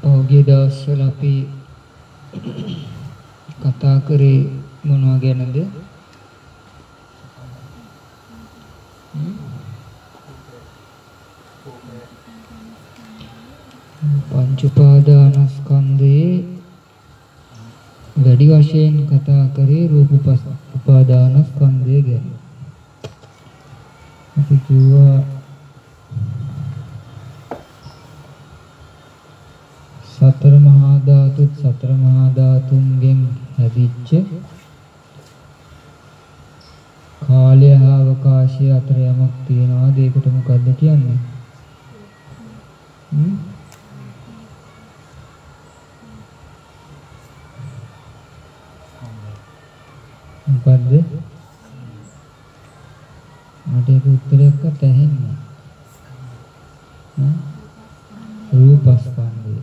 පහුගිය දවස්වල අපි කතා කරේ මොනවා ගැනද? පංච උපාදානස්කන්ධයේ වැඩි වශයෙන් කතා කරේ රූප උපාදානස්කන්ධය ගැන. අපි කිව්වා සතර මහා ධාතුත් සතර මහා ධාතුන්ගෙන් හැදිච්ච කාලය හා අවකාශය අතර යමක් තියනවාද ඒකට මොකද්ද කියන්නේ? මොකද්ද? මට ඒක උත්තරයක්වත් ඇහෙන්නේ නැහැ. රූපස්කන්ධය.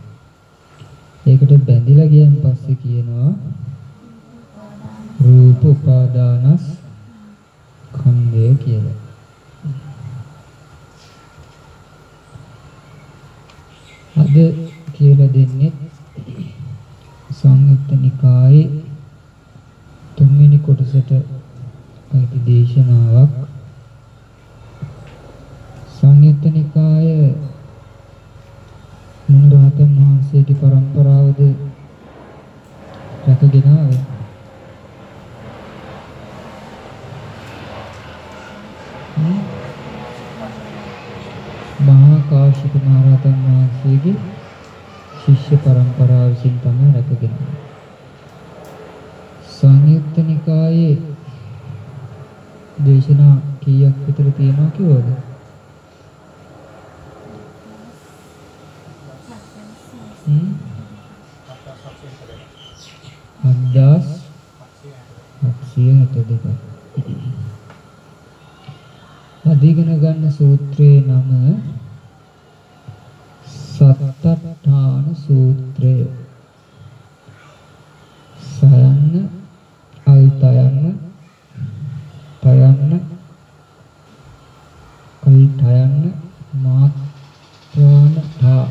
ඒකට බැඳිලා ගියන් පස්සේ කියනවා රූප උපාදානස් ඛණ්ඩය කියලා. අද කියලා දෙන්නේ සංයුත්ත නිකායේ තුන්වෙනි කොටසට අයිති දේශනාවක් සංයුත්ත නිකාය මුනිරහතන් වහන්සේගේ પરම්පරාවද රැකගෙන ආවේ මහා කාශ්‍යප මහ රහතන් වහන්සේගේ ශිෂ්‍ය પરම්පරාව විසින් තමයි රැකගෙන සංයුත්ත නිකායේ දේශනා කීයක් විතර තියෙනවා කිව්වද? හ්ම්? අද්දාස් 762 අධිගණ ගන්න සූත්‍රයේ නම සත්තඨාන සූත්‍රය සයන්න අයිතයන්න තයන්න අයිතයන්න මාත්‍රාන තා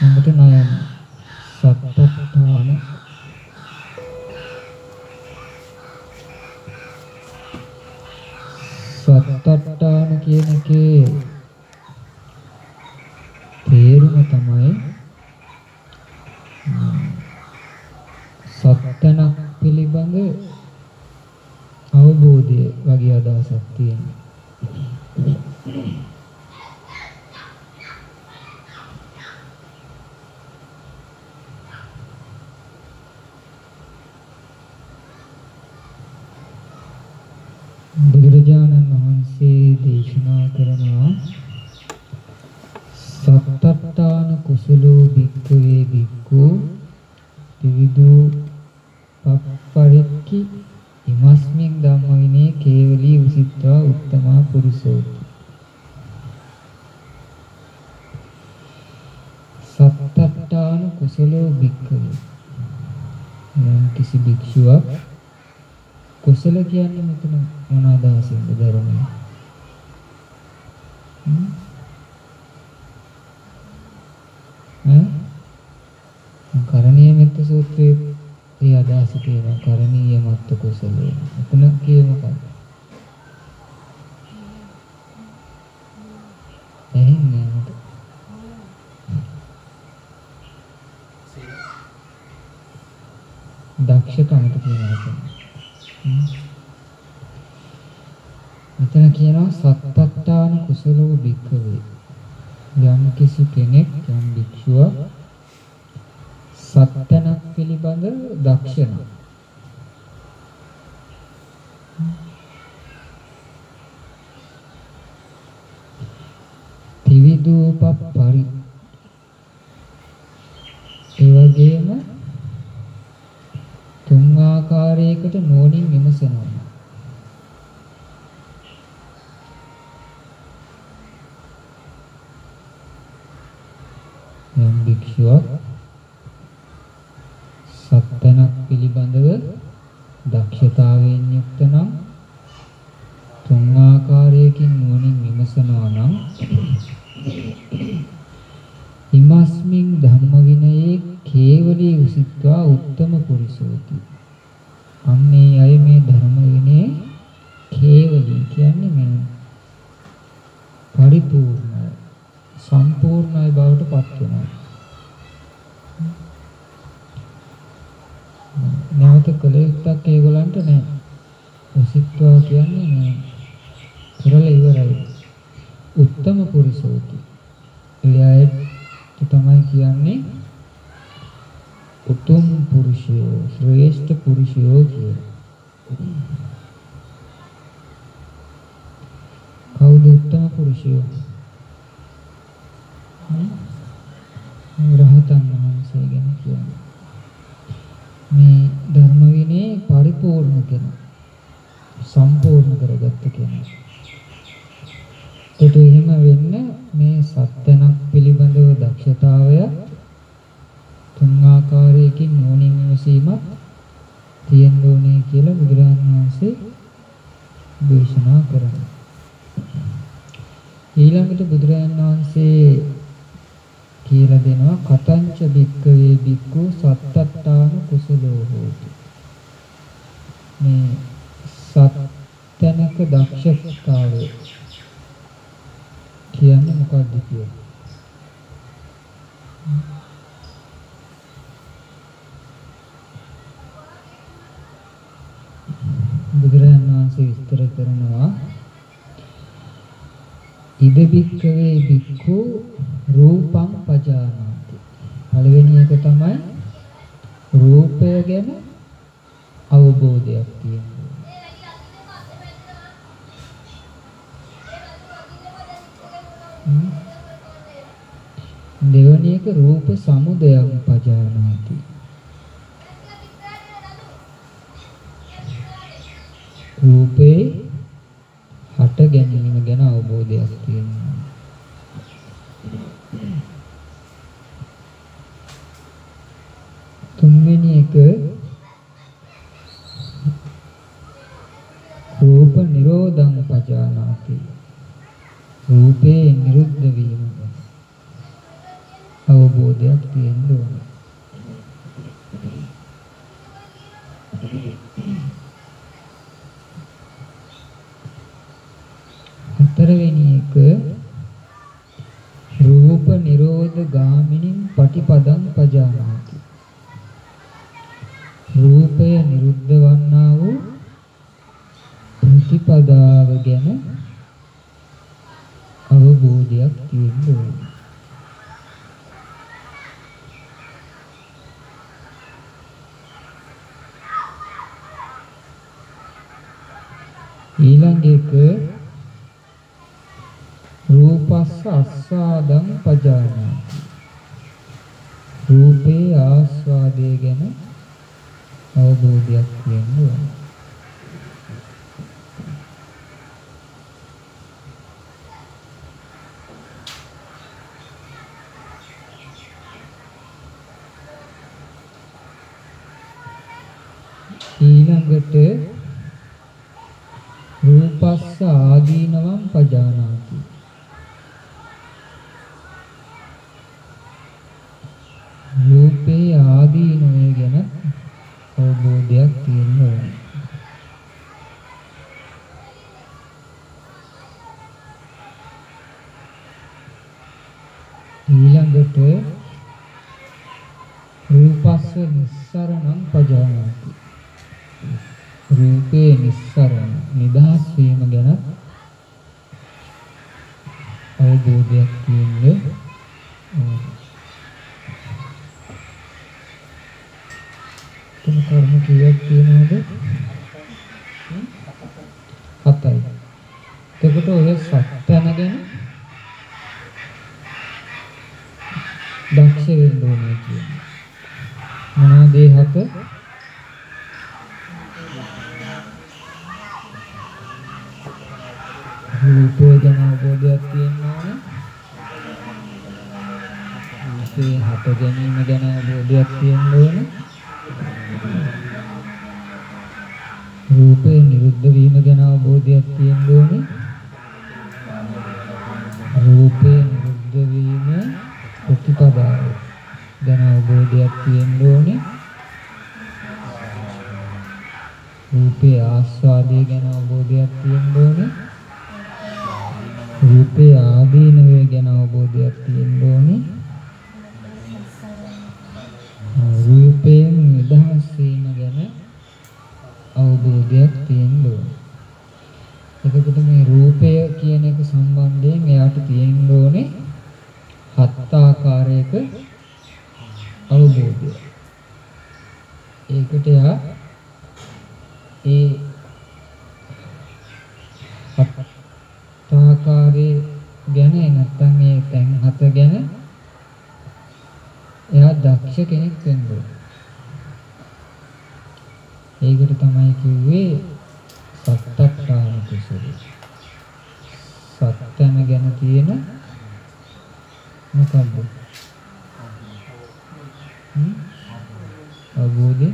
නමට නයන්න සත්තඨාන සත්තට්ඨාන කියන එකේ තේරුම තමයි සත්තනක් පිළිබඳ අවබෝධය වගේ අදහසක් තියෙනවා. බුදුරජාණන් වහන්සේ දේශනා කරනවා සත්තට්ඨාන කුසලෝ භික්ඛවේ භික්ඛු විවිධෝ පප්පරික්ඛි ඉමස්මින් ධම්ම විනේ කේවලී උසිත්වා උත්තමා පුරුෂෝති සත්තට්ඨාන කුසලෝ භික්ඛවේ යම් කිසි භික්ෂුවක් කුසල කියන්නේ මෙතන මොන අදහසින්ද ධර්මයේ? ඈ? කරණීය මෙත්ත සූත්‍රයේ ඒ අදහස තියෙනවා කරණීය මත්ත කුසලය. එතන කියේ මොකක්ද? එන්නේ මට. දක්ෂකමට කියනවා එතන. මෙතන කියනවා සත්තට්ඨාන කුසලෝ භික්ඛවේ යම් කිසි කෙනෙක් යම් භික්ෂුව සත්තනක් පිළිබඳ දක්ෂණ ත්‍රිවිධූප පරි ඒ වගේම තුන් ආකාරයකට නුවණින් විමසනවා. අවබෝධයක් තියෙනවා. තුන්වෙනි එක රූප නිරෝධං පජානාති. රූපේ නිරුද්ධ වීම අවබෝධයක් තියෙන්න ඕන. හතරවෙනි එක රූප නිරෝධ ගාමිනින් පටිපදං පජානාති. රූපය නිරුද්ධ වන්නා වූ ප්‍රතිපදාව ගැන අවබෝධයක් තියෙන්න ඕනේ. ඊළඟ ඒකට තමයි කිව්වේ සත්තක්කාර කුසල. සත්තම ගැන තියෙන මොකද්ද? අවබෝධය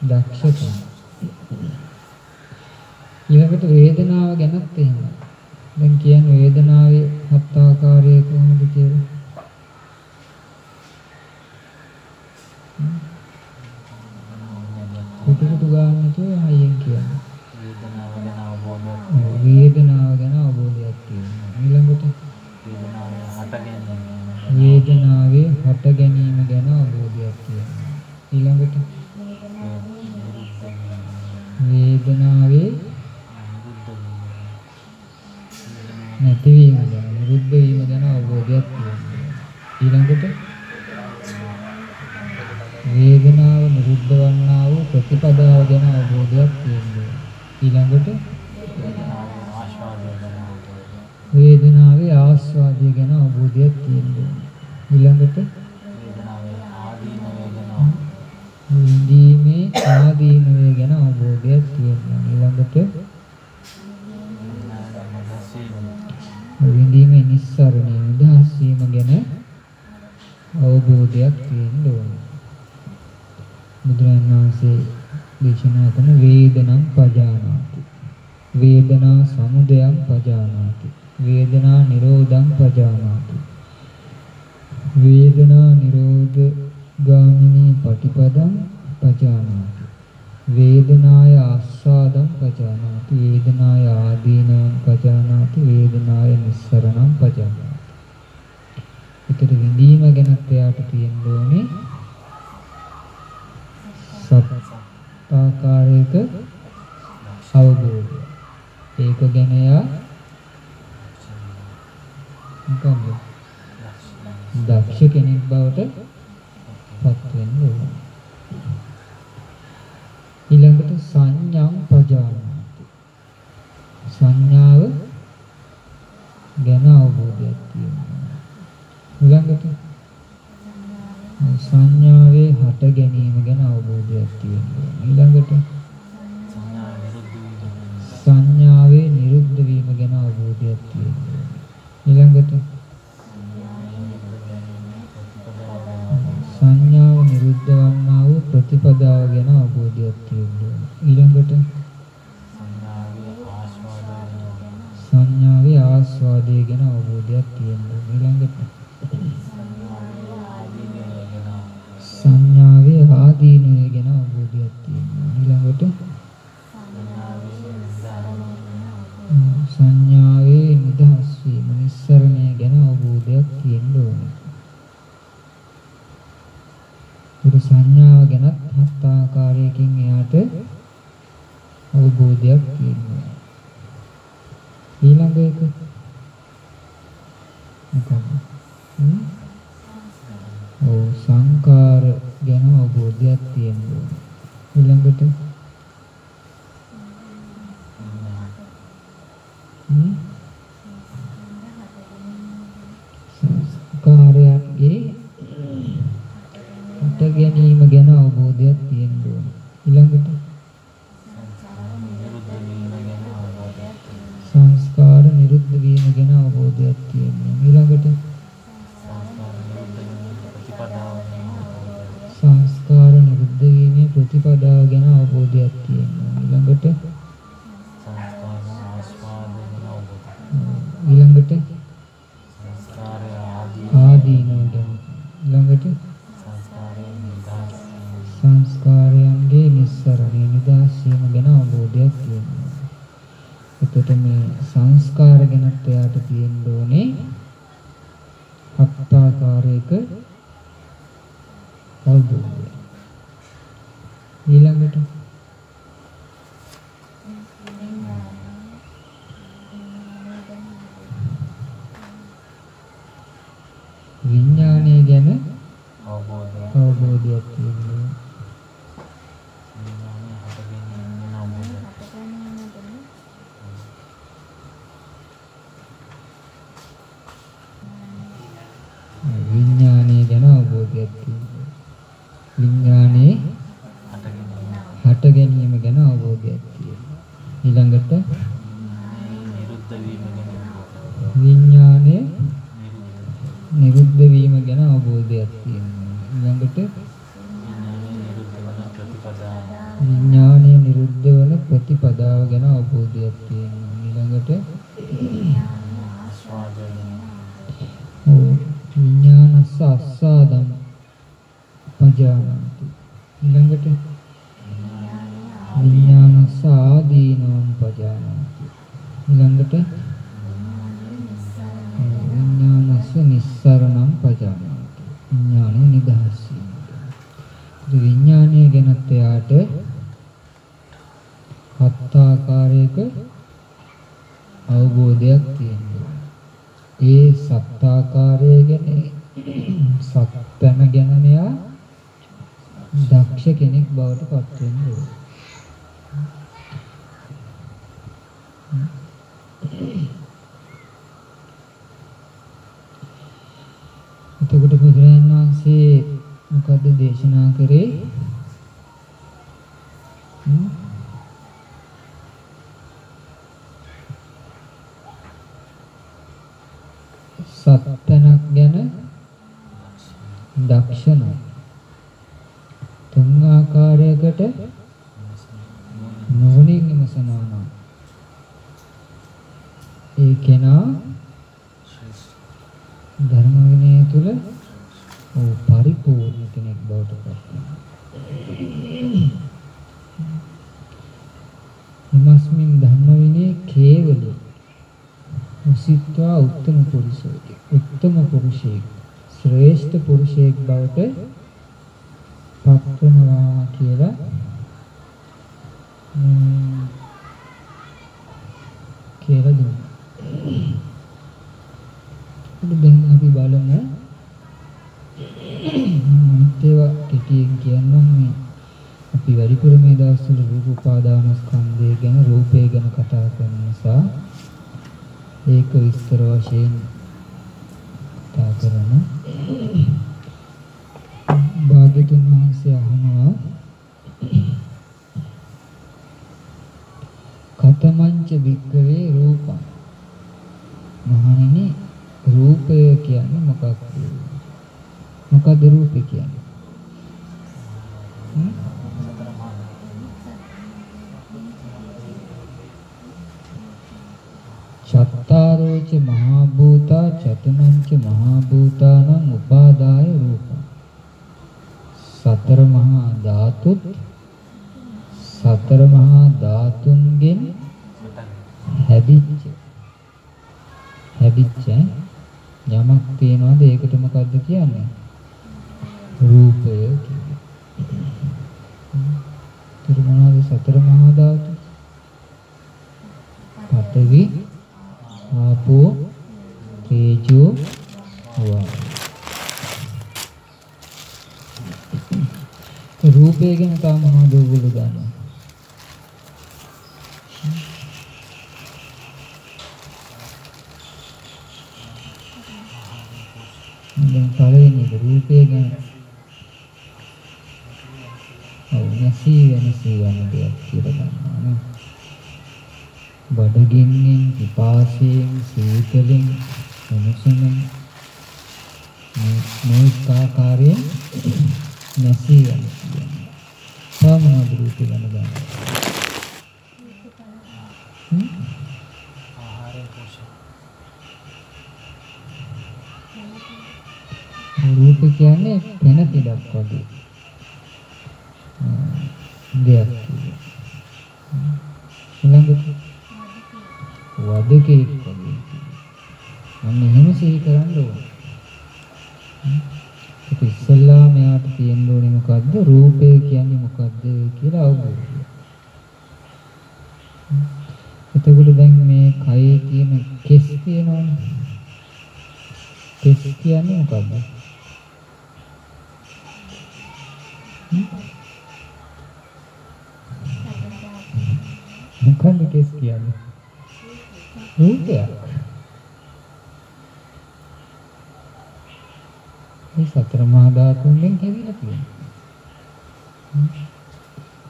දක්ෂකම. ඊළඟට වේදනාව ගැනත් එහෙම. දැන් කියන්නේ වේදනාවේ හත් ආකාරය කොහොමද කියලා? Ito, ayun kaya. Dito na wala na ako bobo. Oo, bilang gitu. බවට පත් වෙනවා කියලා කියලා දුන්නා. දැන් අපි බලමු ඒවා කෙටියෙන් කියන්නම් මේ අපි වැඩිපුර මේ දවස්වල රූප උපාදානස්කන්ධය ගැන රූපය ගැන කතා කරන නිසා ඒක විස්තර වශයෙන් කතා කරනවා. බුදුන් වහන්සේ අහනවා. කතමංච වික්කවේ රූපං. මහණෙනි රූපය කියන්නේ මොකක්ද? මොකද රූපය කියන්නේ කියන්නේ මොකද්ද? මොකක්ද කෙස් කියන්නේ? රූපයක්. මේ සතර මහා ධාතුන්ගෙන් හැදිලා තියෙනවා.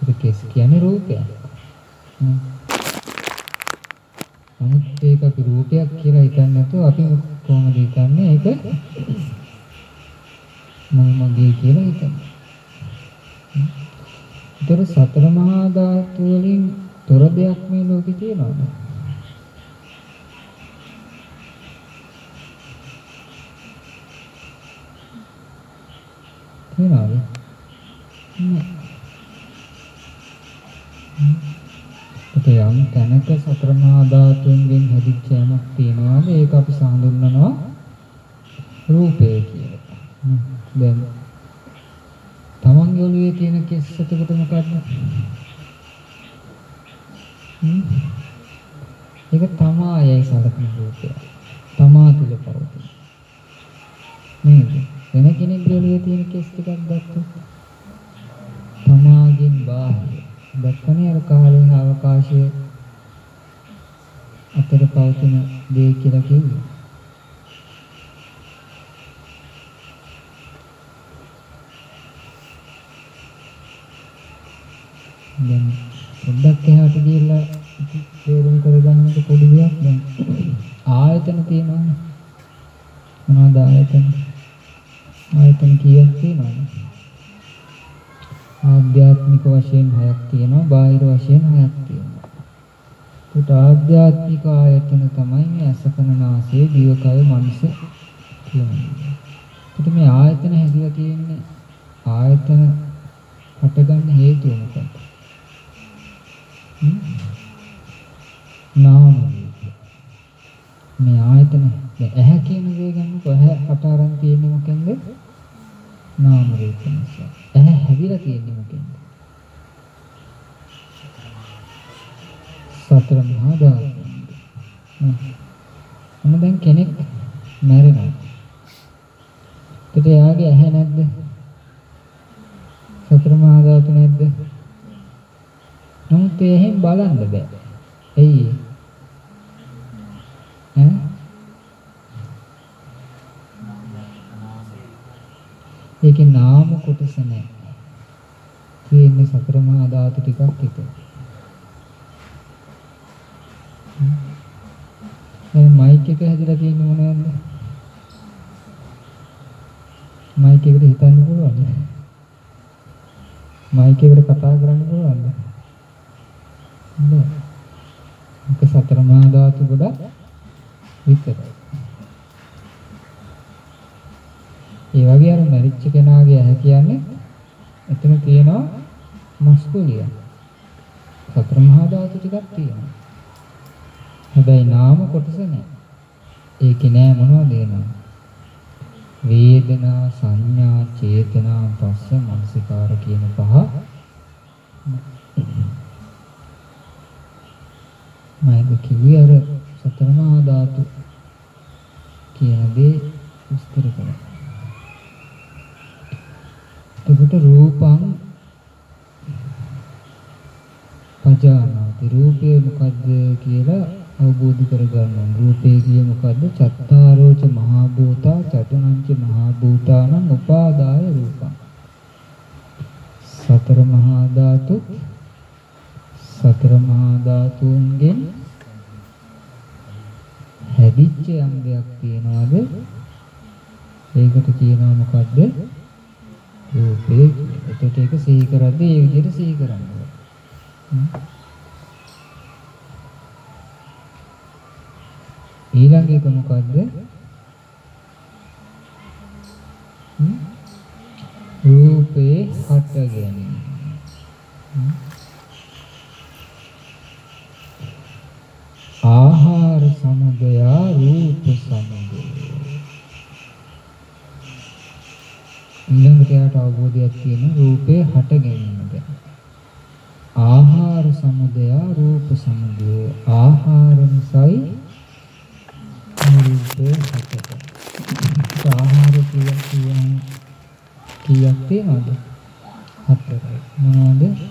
ඒක කෙස් කියන්නේ රූපයක්. හ්ම්. නමුත් ඒක අපි රූපයක් කියලා හිතන්නේ නැතුව අපි කොහොමද හිතන්නේ ඒක මම මගේ කියලා හිතන්නේ. ඒතර සතර මහා ධාතු වලින් තොර දෙයක් මේ ලෝකේ තියෙනවද? තියනවද? නෑ. ඒ යම් තැනක සතර මහා ධාතුන්ගෙන් හැදිච්ච යමක් තියෙනවාද ඒක අපි සඳහන්වනවා රූපය කියලා. හ්ම්. දැන් තමන්ගේ ඔළුවේ තියෙන කෙස් එතකොට මොකද්ද? හ්ම්. ඒක තමායයි සලකන රූපය. තමා තුල පවතින. නේද? වෙන කෙනෙක්ගේ ඔළුවේ තියෙන කෙස් ටිකක් දැක්කොත් තමාගෙන් බාහිර දැක්කනේ අර කාලයෙන් අවකාශය අතර පවතින දේ කියලා කිව්වේ. දැන් පොඩ්ඩක් එහාට ගිහිල්ලා තේරුම් කරගන්නට පොඩි දෙයක් දැන් ආයතන තියෙනවානේ. මොනවද ආයතන? ආයතන කීයක් තියෙනවද? ආධ්‍යාත්මික වශයෙන් හයක් තියෙනවා බාහිර වශයෙන් හයක් තියෙනවා. ඒකට ආධ්‍යාත්මික ආයතන තමයි මේ අසකන නාසය දිවකය මනස කියන්නේ. ඒකට මේ ආයතන හැදිලා තියෙන්නේ ආයතන හටගන්න හේතුව මොකක්ද? නාම මේ ආයතන දැන් ඇහැ කියන දේ ගන්නකො ඇහැ හට අරන් තියෙන්නේ මොකෙන්ද? නාම රූප නිසා. ඇහැ හැදිලා තියෙන්නේ මොකෙන්ද? සතර මහා ධාතු. මොන දැන් කෙනෙක් මැරෙනවා. ඒකට එයාගේ ඇහැ නැද්ද? සතර මහා ධාතු නැද්ද? නමුත් එහෙන් බලන්න බෑ. එයි. ඈ? ඒකේ නාම කොටස නැහැ. තියෙන්නේ සතර මහා ධාතු ටිකක් විතර. ඒ මයික් එක හැදලා තියෙන්නේ මොනවද? මයික් එකට හිතන්න පුළුවන්ද? මයික් එකට කතා කරන්න පුළුවන්ද? නෑ. ඒක සතර මහා ධාතු ගොඩක් විතරයි. ඒ වගේ අර මරිච්ච කෙනාගේ ඇහැ කියන්නේ එතන තියෙනවා මස්කුලිය. සතර මහා ධාතු ටිකක් තියෙනවා. හැබැයි නාම කොටස නැහැ. ඒකේ නෑ මොනවද එනවා? වේදනා සංඥා චේතනා පස්ස මනසිකාර කියන පහ මම කිව්වේ අර සතර මහා ධාතු කියන දේ විස්තර කරා. එතකොට රූපං පජානාති රූපය මොකද්ද කියලා අවබෝධ කරගන්න රූපය කියේ මොකද්ද? චත්තාරෝච මහා භූතා චතුනංච මහා භූතානං උපාදාය රූපං. සතර මහා ධාතු සතර මහා ධාතුන්ගෙන් හැදිච්ච යම් දෙයක් තියනවාද? ඒකට කියනවා මොකද්ද? රූපේ. එතකොට ඒක සිහි කරද්දී ඒ විදිහට සිහි කරන්න ඊළඟ එක මොකද්ද? රූපේ හට ගැනීම. ආහාර සමුදය රූප සමුදය. ඊළඟට යාට අවබෝධයක් තියෙන රූපේ හට ගැනීමද. ආහාර සමුදය රූප සමුදය ආහාර නිසායි පේනවද? හතරයි. මොනවද?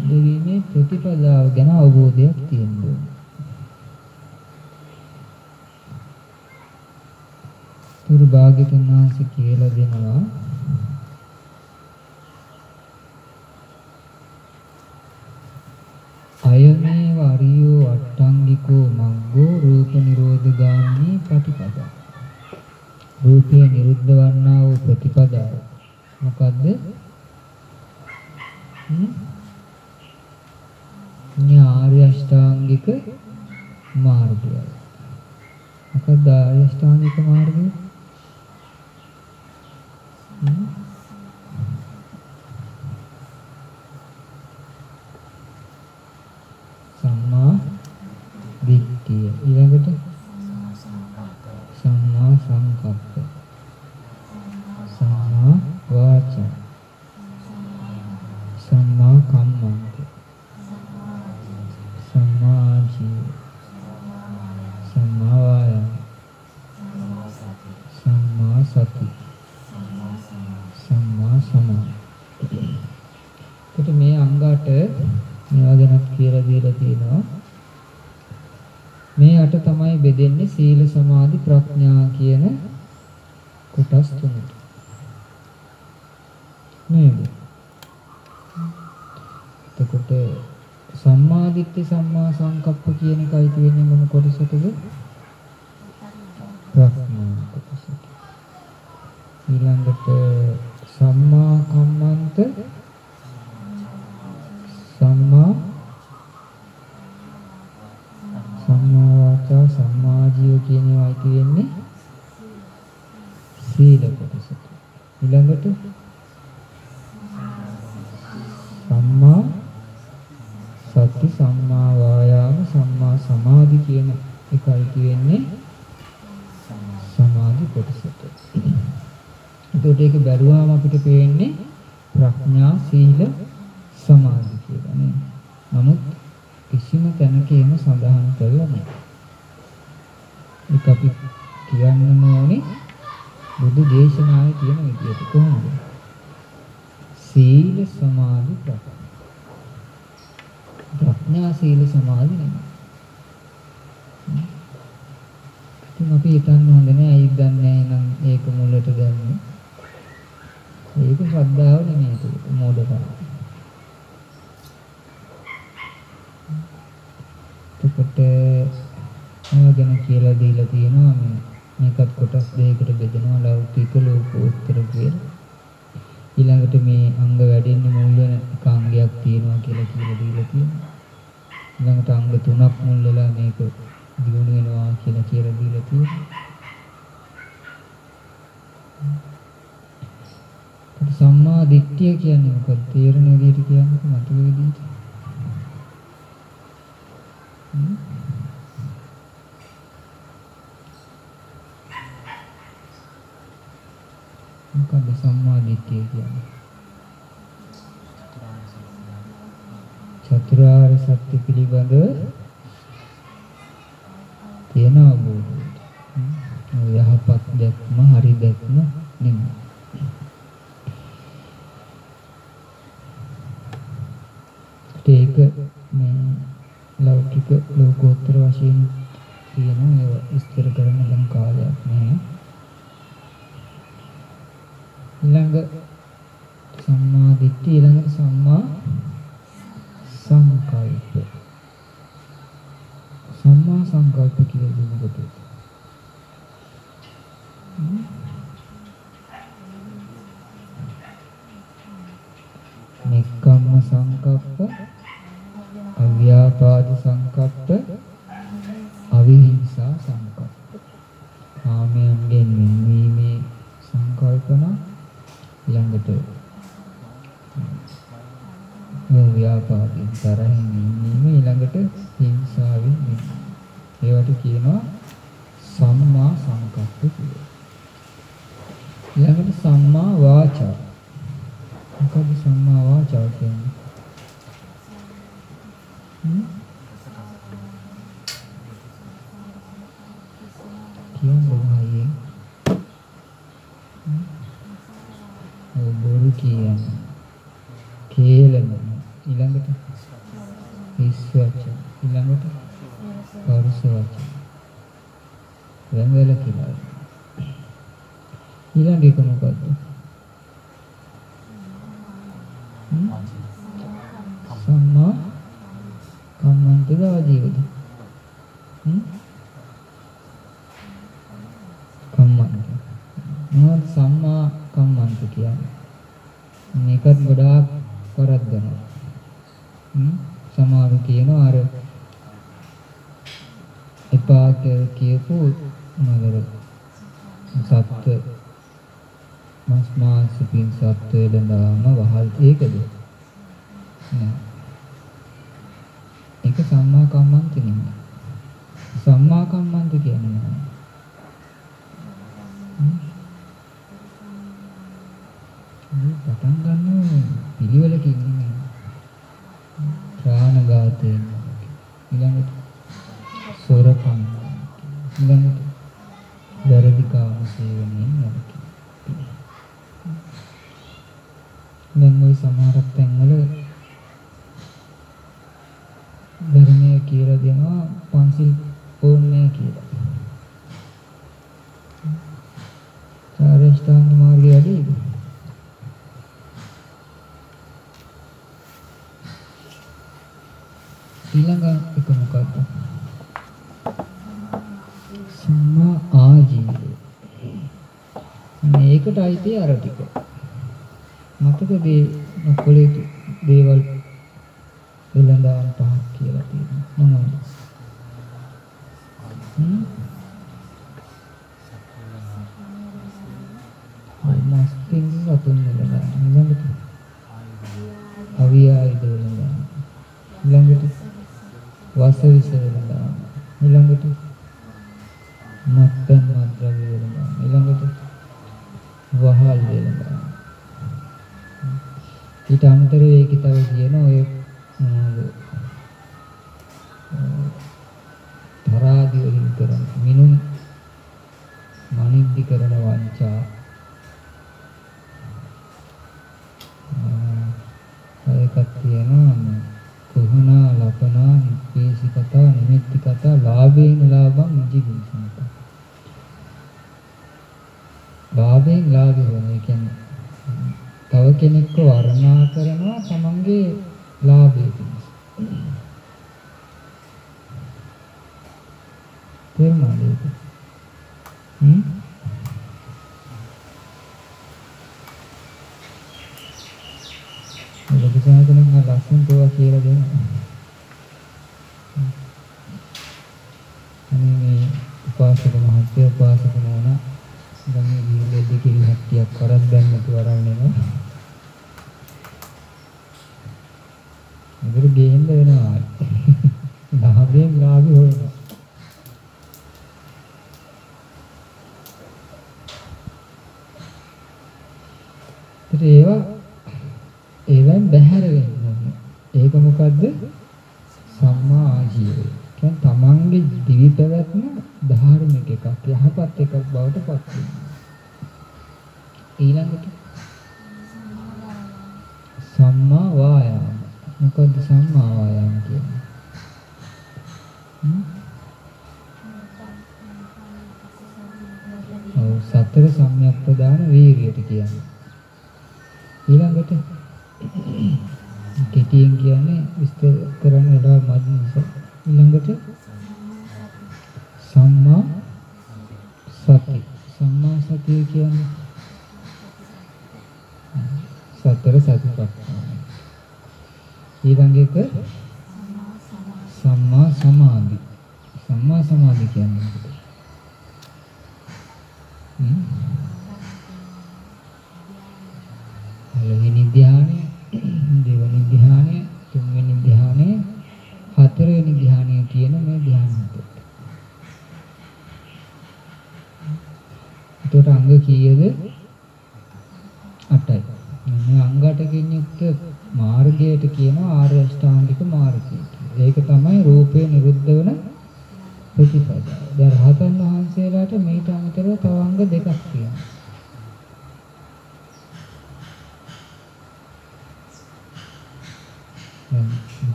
සිද්ධ වීමේ ප්‍රතිපදාව ගැන අවබෝධයක් තියෙන්න ඕනේ. තුරු භාග්‍යතුන් වහන්සේ කියලා දෙනවා අයමේ වරියෝ අට්ටංගිකෝ මග්ගෝ රූප නිරෝධ ගාමී ප්‍රතිපදා රූපය නිරුද්ධ වන්නා වූ ප්‍රතිපදාව මොකද්ද? හ්ම් මේ ආර්ය අෂ්ටාංගික මාර්ගය. මොකද ආර්ය අෂ්ටාංගික මාර්ගය? hablando todo. හරි දැක්ම නෙමෙයි. ඒක මේ ලෞකික ලෝකෝත්තර වශයෙන් කියන ඒව විස්තර කරන ලං කාලයක් නෑ. ඊළඟ සම්මා දිට්ඨිය ඊළඟ සම්මා සංකල්ප. සම්මා සංකල්ප කියලා දෙනකොට නික්කම්ම සංකප්ප අව්‍යාපාද සංකප්ප අවිහිංසා සංකප්ප. කාමයන්ගෙන් වෙන්වීමේ සංකල්පන ළඟට ව්‍යාපාදින් තරහින් අපට අයිති අර ටික. මතක දේ නොකළ යුතු දේවල් ඇති කරන වංචා. ඒකත් තියෙනවා කුහුණා ලපනා නිප්පේසි කතා නිමිත්ති කතා ලාභේන ලාභං මුජිවිසනත ලාභයෙන් ලාභය වෙන ඒ කියන්නේ තව කෙනෙක්ව වර්ණනා කරනවා තමන්ගේ ලාභයට.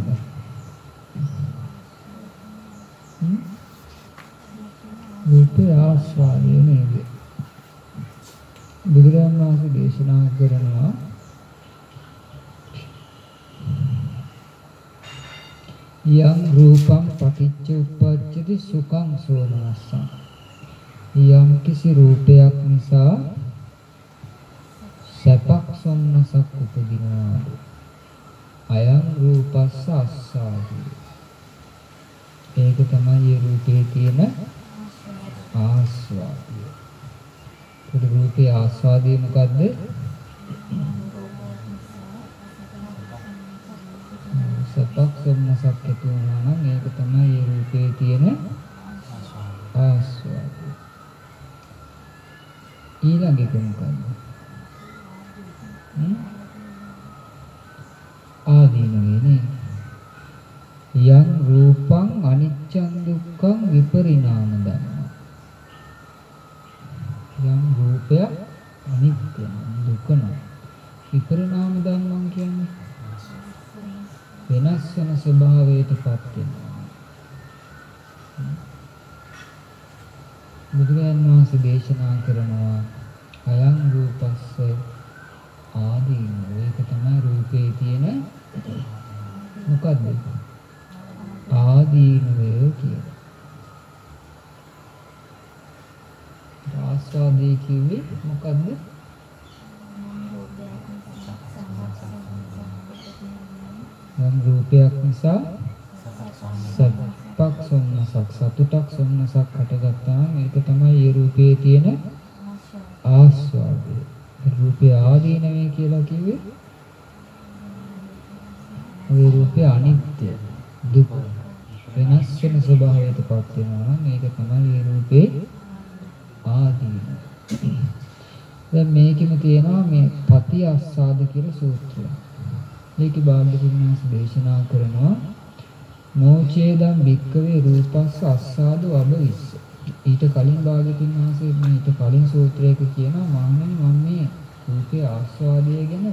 కదా ඊට ආස්වාදය නේද බුදුරජාණන් වහන්සේ දේශනා කරනවා යම් රූපං පටිච්ච උප්පච්චති සුඛං සෝමනස්සං යම් කිසි රූපයක් නිසා තමයි ඒ රූපේ තියෙන ආස්වාදය. ඒ රූපේ ආස්වාදය මොකද්ද සැපක් සොම්නසක් ඇති වුණා නම් ඒක තමයි ඒ රූපේ තියෙන ආස්වාදය ඊළඟ එක මොකද්ද හ්ම්? ආදීනවේ නේ යම් රූපං අනිච්චං දුක්ඛං විපරිණාම ධම්ම යම් රූපයක් අනිත්‍ය දුක නම් විපරිණාම ධම්මං කියන්නේ වෙනස් වෙන ස්වභාවයටපත් වෙනවා බුදුරජාණන් වහන්සේ දේශනා කරනවා අයං රූපස්ස ආදීන ඒක තමයි රූපේ තියෙන මොකද්ද ආදීනවය කියන ආස්වාදයේ කිව්වේ මොකද්ද යම් රූපයක් නිසා සැපක් සොම්නසක් සතුටක් සොම්නසක් හටගත්තාම ඒක තමයි ඒ රූපයේ තියෙන ආස්වාදය. රූපය ආදීනවේ කියලා කිව්වේ ওই රූපය අනිත්‍ය දුක වෙනස් වෙන ස්වභාවයටපත් වෙනවා නම් ඒක තමයි ඒ රූපේ ආදීන. දැන් මේකෙම තියෙනවා මේ පති අස්සාද කියලා සූත්‍රය. මේකේ භාග්‍යවතුන් වහන්සේ දේශනා කරනවා නෝචේදම් භික්කවේ රූපස්ස අස්සාදු අබවිස්ස. ඊට කලින් භාග්‍යවතුන් වහන්සේ මේ ඊට කලින් සූත්‍රයක කියනවා මහණෙනි මම මේ රූපේ ආස්වාදය ගැන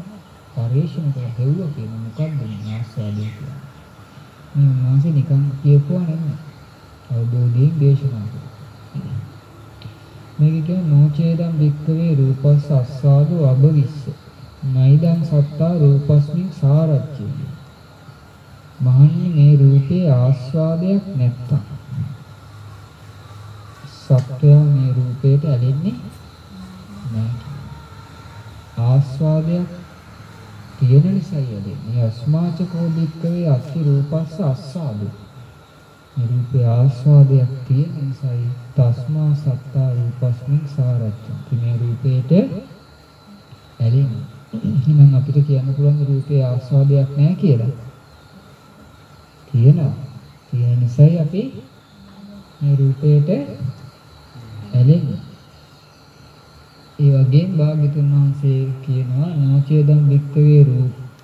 පරිශන කරලා හෙව්වා කියන මොකක්ද මේ ආස්වාදය කියන්නේ. මේ උන්වහන්සේ නිකන් කියපුවා නෙමෙයි. අවබෝධයෙන් දේශනා කළා. මේක කියන්නේ නෝචේදම් භික්කවේ රූපස්ස අස්සාදු අබවිස්ස. නයිදං සත්තා රූපස්මින් සාරච්චය. මහන්නේ මේ රූපේ ආස්වාදයක් නැත්තම් සත්වයා මේ රූපයට ඇලෙන්නේ නැහැ. ආස්වාදයක් තියෙන නිසා ඇලෙන්නේ. අස්මාචකෝ භික්කවේ අති රූපස්ස අස්සාදු. මේ රූපේ ආස්වාදයක් තියෙන නිසායි තස්මා සත්තා රූපස්මින් සාරච්චය. මේ රූපේට ඇලෙන්නේ. එහෙනම් අපිට කියන්න පුළුවන් රූපේ ආස්වාදයක් නැහැ කියලා. තියෙනවා. තියෙන නිසායි අපි මේ රූපයට ඇලෙන්නේ. ඒ වගේම භාග්‍යතුන් වහන්සේ කියනවා නෝචේදම් වික්කවේ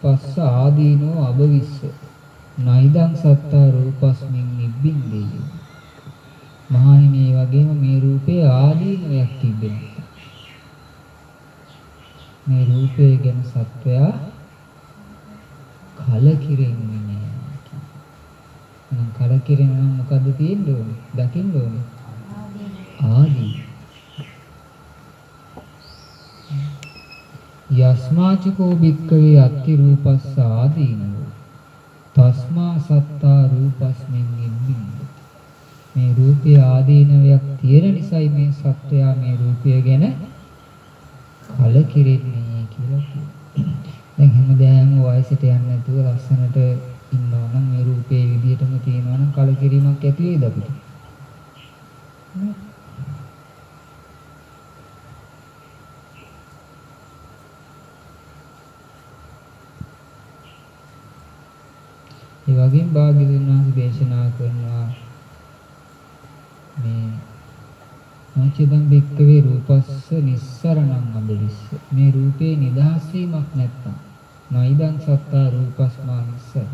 රූපස්ස ආදීනෝ අබවිස්ස නයිදං සත්තා රූපස්මින් නිබ්බින්දේය. මහණෙනි මේ වගේම මේ රූපේ ආදීනයක් තිබෙනවා. මේ රූපය ගැන සත්වයා කලකිරෙන්නේ නෑ. එහෙනම් කලකිරෙනවා නම් මොකද්ද තියෙන්න ඕනේ? දකින්න ඕනේ. ආදී. යස්මාචකෝ භික්කවේ අත්ති රූපස්ස ආදීනෝ තස්මා සත්තා රූපස්මින් නිබ්බින්ද මේ රූපේ ආදීනවයක් තියෙන නිසායි මේ සත්වයා මේ රූපය ගැන කලකිරෙන්නේ කියලා කියනවා. දැන් හැමදාම වයසට යන්නේ නැතුව ලස්සනට ඉන්නවා නම් මේ රූපේ විදිහටම තියෙනවා නම් කලකිරීමක් ඇති වෙයිද අපිට? ඒ වගේම භාග්‍යවතුන් වහන්සේ දේශනා කරනවා. මේ නොචිදම් බික්කවේ රූපස්ස නිස්සරණං අබලිස්ස. මේ රූපේ නිදහස් වීමක් නැත්තම් නයිදං සත්තා රූපස්මා නිස්සර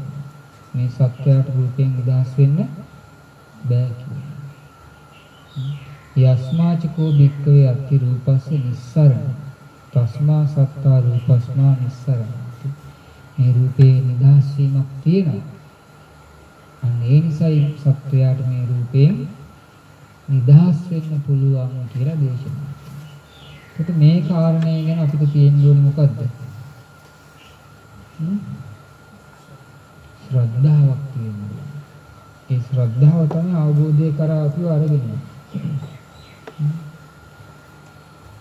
මේ සත්‍යයට රූපයෙන් නිදහස් වෙන්න බෑ කියනවා යස්මාචකෝ බික්කවේ අති රූපස්ස නිස්සරණ. තස්මා සත්තා රූපස්මා නිස්සරණ මේ රූපේ නිදහස් වීමක් තියෙනවා. අන්න ඒ නිසායි සත්වයාට මේ රූපයෙන් නිදහස් වෙන්න පුළුවන් කියලා දේශනා කරනවා. මේ කාරණය ගැන අපිට තියෙන්න ඕනේ මොකද්ද? ශ්‍රද්ධාවක් තියෙන්න ඒ ශ්‍රද්ධාව තමයි අවබෝධය කරා අපිව අරගෙන යන්නේ.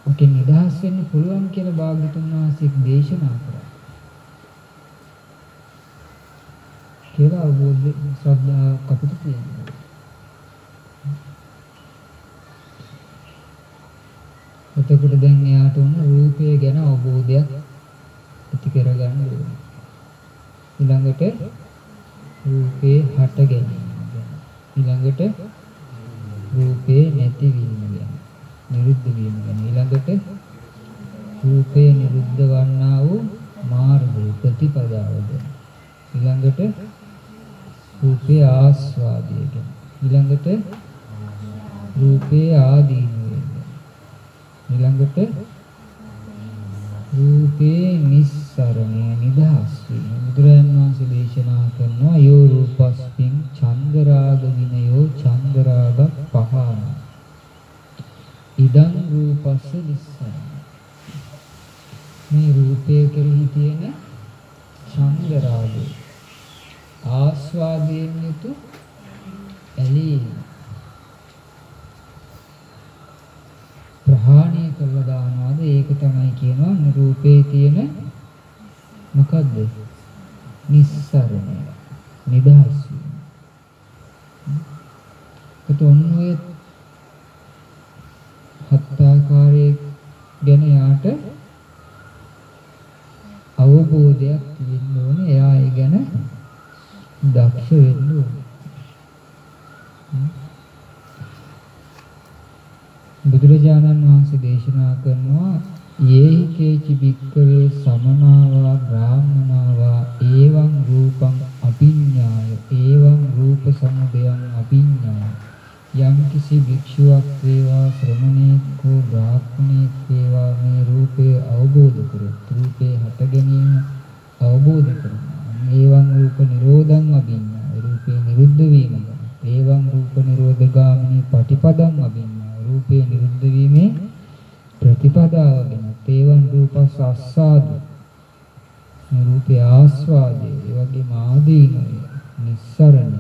ඒකෙන් නිදහස් වෙන්න පුළුවන් කියලා භාග්‍යතුන් වහන්සේ දේශනා කරා. කියලා අවබෝධ ශ්‍රද්ධාවක් අපිට තියෙනවා. එතකොට දැන් එයාට උන රූපය ගැන අවබෝධයක් ඇති කරගන්න ඕනේ. ඊළඟට රූපේ හට ගැනීම ගැන. ඊළඟට රූපේ නැතිවීම ගැන. නිරුද්ධ වීම ගැන. ඊළඟට රූපේ නිරුද්ධ වන්නා වූ මාර්ගය ප්‍රතිපදාව ගැන. ඊළඟට රූපේ ආස්වාදය ගැන. ඊළඟට රූපේ ආදීනවය ගැන. ඊළඟට රූපේ නිස්සරණය නිදහස් වීම බුදුරජාන් වහන්සේ දේශනා කරනවා යෝ රූපස්මින් චන්දරාග විනයෝ චන්දරාග පහන ඉදං රූපස්ස නිස්සරණ මේ රූපය කෙරෙහි තියෙන චන්දරාගය ආස්වාදයෙන් යුතු ඇලීම. ප්‍රහාණය කරලා දානවාද? ඒක තමයි කියනවා රූපේ තියෙන මොකද්ද? නිස්සරණය නිදහස් වීම. ඒත් ඔන්න ඔය හත් ආකාරයේ ගැන යාට අවබෝධයක් තියෙන්න ඕනේ. එයා ඒ ගැන දක්ෂ වෙන්න ඕනේ බුදුරජාණන් වහන්සේ දේශනා කරනවා යේහි කේචි භික්කවේ සමනාවා බ්‍රාහ්මනාවා ඒවං රූපං අභිඤ්ඤාය ඒවං රූප සමුදයං අභිඤ්ඤාය. යම් කිසි භික්ෂුවක් වේවා ශ්‍රමණේක් හෝ බ්‍රාහ්මණේක් වේවා මේ රූපය අවබෝධ කරොත් රූපේ හට ගැනීම අවබෝධ කරගන්නවා ඒවං රූප නිරෝධං අභිඤ්ඤාය රූපේ නිරුද්ධ වීම ගැන ඒවං රූප නිරෝධගාමිනී පටිපදං අභිඤ්ඤාය රූපේ නිරුද්ධ වීමේ ප්‍රතිපදාව ගැන තේවන් රූපස් අස්සාදු. මේ රූපේ ආස්වාදේ ඒ වගේම ආදීනය නිස්සරණ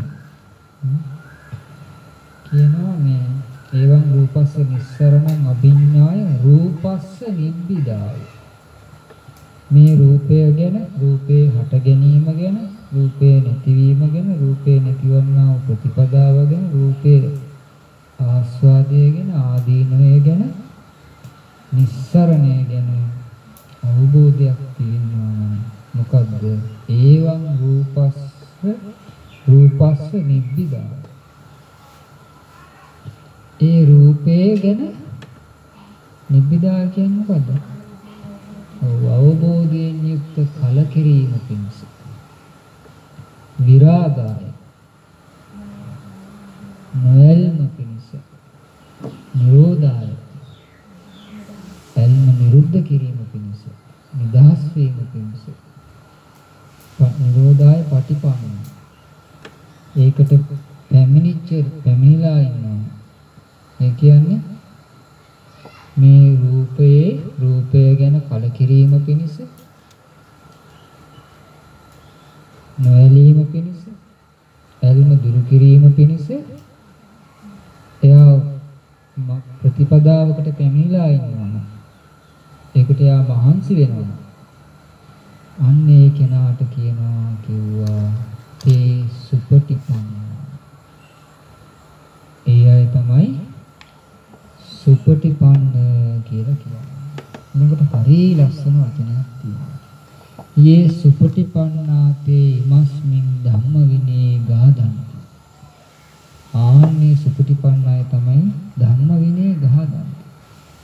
කියනවා මේ ඒවන් රූපස්ස නිස්සරණං අභිඥාය රූපස්ස නිබ්බිදාය. මේ රූපය ගැන රූපේ හට ගැනීම ගැන රූපේ නැතිවීම ගැන රූපේ නැතිවන්නා වූ ප්‍රතිපදාව ගැන රූපේ ආස්වාදය ගැන ආදීනවය ගැන නිස්සරණය ගැන අවබෝධයක් තියෙනවා නම් මොකද්ද? ඒවං රූපස්ස රූපස්ස නිබ්බිදා. ඒ රූපේ ගැන නිබ්බිදා කියන්නේ මොකද්ද? ඔව් අවබෝධයෙන් යුක්ත කලකිරීම පිණිස. විරාගාය නොයල්ම පිණිස. නිරෝධාය ඇල්ම නිරුද්ධ කිරීම පිණිස. නිදහස් වීම පිණිස. නිරෝධාය පටිපන්න ඒකට පැමිණිච්ච පැමිණිලා ඉන්නවා. ඒ කියන්නේ මේ රූපයේ රූපය ගැන කලකිරීම පිණිස නොඇලීම පිණිස ඇල්ම දුරු කිරීම පිණිස එයා ප්‍රතිපදාවකට පැමිණලා ඉන්නවා. ඒකට එයා මහන්සි වෙනවා. අන්න ඒ කෙනාට කියනවා කිව්වා තේ සුපටිපන්න. ඒ අය තමයි සුපටිපන්න කියලා කියන්නේ. මේකට හරි ලස්සන වචනයක් තියෙනවා. යේ සුපටිපන්නාතේ ඉමස්මින් ධම්ම විනේ ගාදන්ති. ආන්නේ සුපටිපන්න අය තමයි ධම්ම විනේ ගාදන්ති.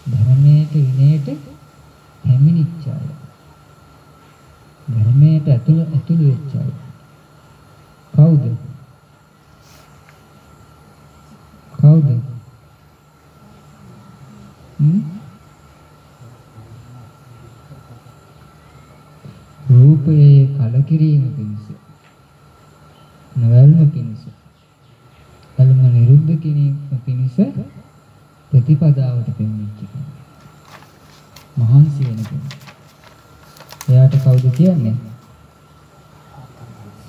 ධර්මයට විනයට හැමිනිච්ච අය. ධර්මයට ඇතුළ ඇතුළු වෙච්ච අය. කවුද? කවුද? රූපයේ කලකිරීම පිණිස නොවැල්ම පිණිස කලම නිරුද්ධ කිරීම පිණිස ප්‍රතිපදාවට පෙන්වෙච්ච. මහන්සි වෙන කෙනෙක්. එයාට කවුද කියන්නේ?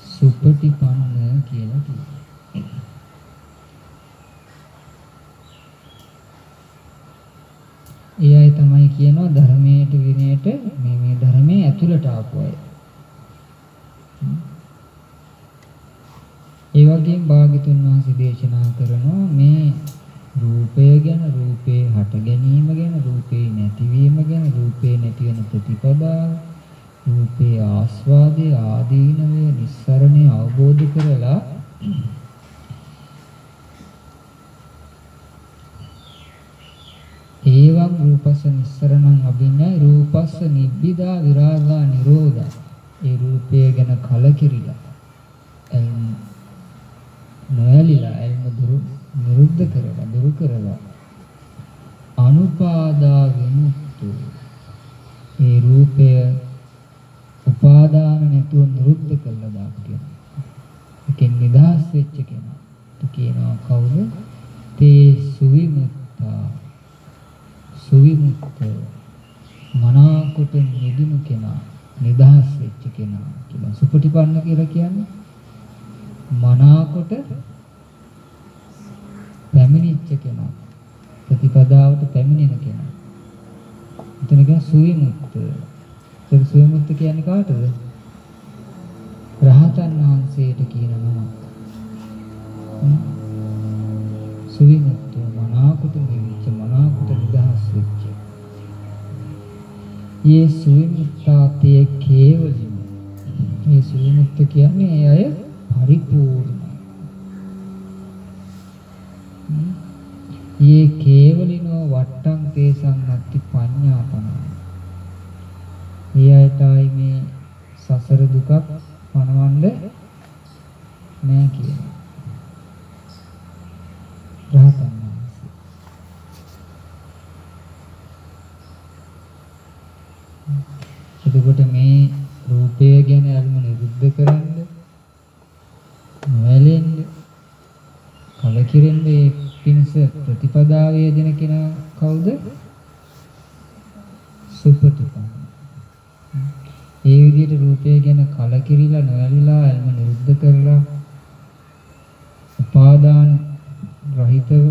සුපටිපන්න කියලා කියනවා. ඒ අය තමයි කියනවා ධර්මයට විනයට මේ මේ ධර්මයේ ඇතුළට ආපු අය. ඒ වගේම භාග්‍යතුන් වහන්සේ දේශනා කරනවා මේ රූපය ගැන රූපේ හට ගැනීම ගැන රූපේ නැතිවීම ගැන රූපේ නැති වෙන ප්‍රතිපදාව රූපේ ආස්වාදයේ ආදීනවය නිස්සරණය අවබෝධ කරලා ඒවම් රූපස්ස නිස්සරණං අභිඤ්ඤය රූපස්ස නිබ්බිදා විරාගා නිරෝධා ඒ රූපය ගැන කලකිරිලා එල්ම නොයලිලා එල්ම දුරු නිරුද්ධ කරලා දුරු කරලා අනුපාදා විමුක්තු ඒ රූපය උපාදාන නැතුව නිරුද්ධ කළා දාපු කෙනා. ඒකෙන් නිදහස් වෙච්ච කෙනා. කියනවා කවුද? තේ සුවිමුත්තා සුවිමුක්ත මනාකොට නිදුණු කෙනා නිදහස් වෙච්ච කෙනා කියලා සුපටිපන්න කියලා කියන්නේ මනාකොට පැමිණිච්ච කෙනා ප්‍රතිපදාවට පැමිණෙන කෙනා. එතන කියන සුවිමුක්ත. ඒ සුවිමුක්ත කියන්නේ කාටද? රහතන් වහන්සේට කියන නම සුවිමුක්ත මනාකොට නිවිච්ච ये සුවිමුක්තාතේ කේවලින් මේ සුවිමුක්ත කියන්නේ ඒ අය පරිපූර්ණ යේ කේවලිනෝ වට්ටං තේසං නත්ති පඤ්ඤාපන. ඒ අයටයි මේ සසර දුකක් පණවන්න නෑ කියනවා රහතන් වහන්සේ එතකොට මේ රූපය ගැන අල්ම නිරුද්ධ කරන්න නොඇලෙන්න කලකිරෙන්න ඒ පිණිස ප්‍රතිපදාවේ දෙන කෙනා කවුද? සුපටිපන්න. ඒ විදිහට රූපය ගැන කලකිරිලා නොඇලිලා අල්ම නිරුද්ධ කරලා උපාදාන රහිතව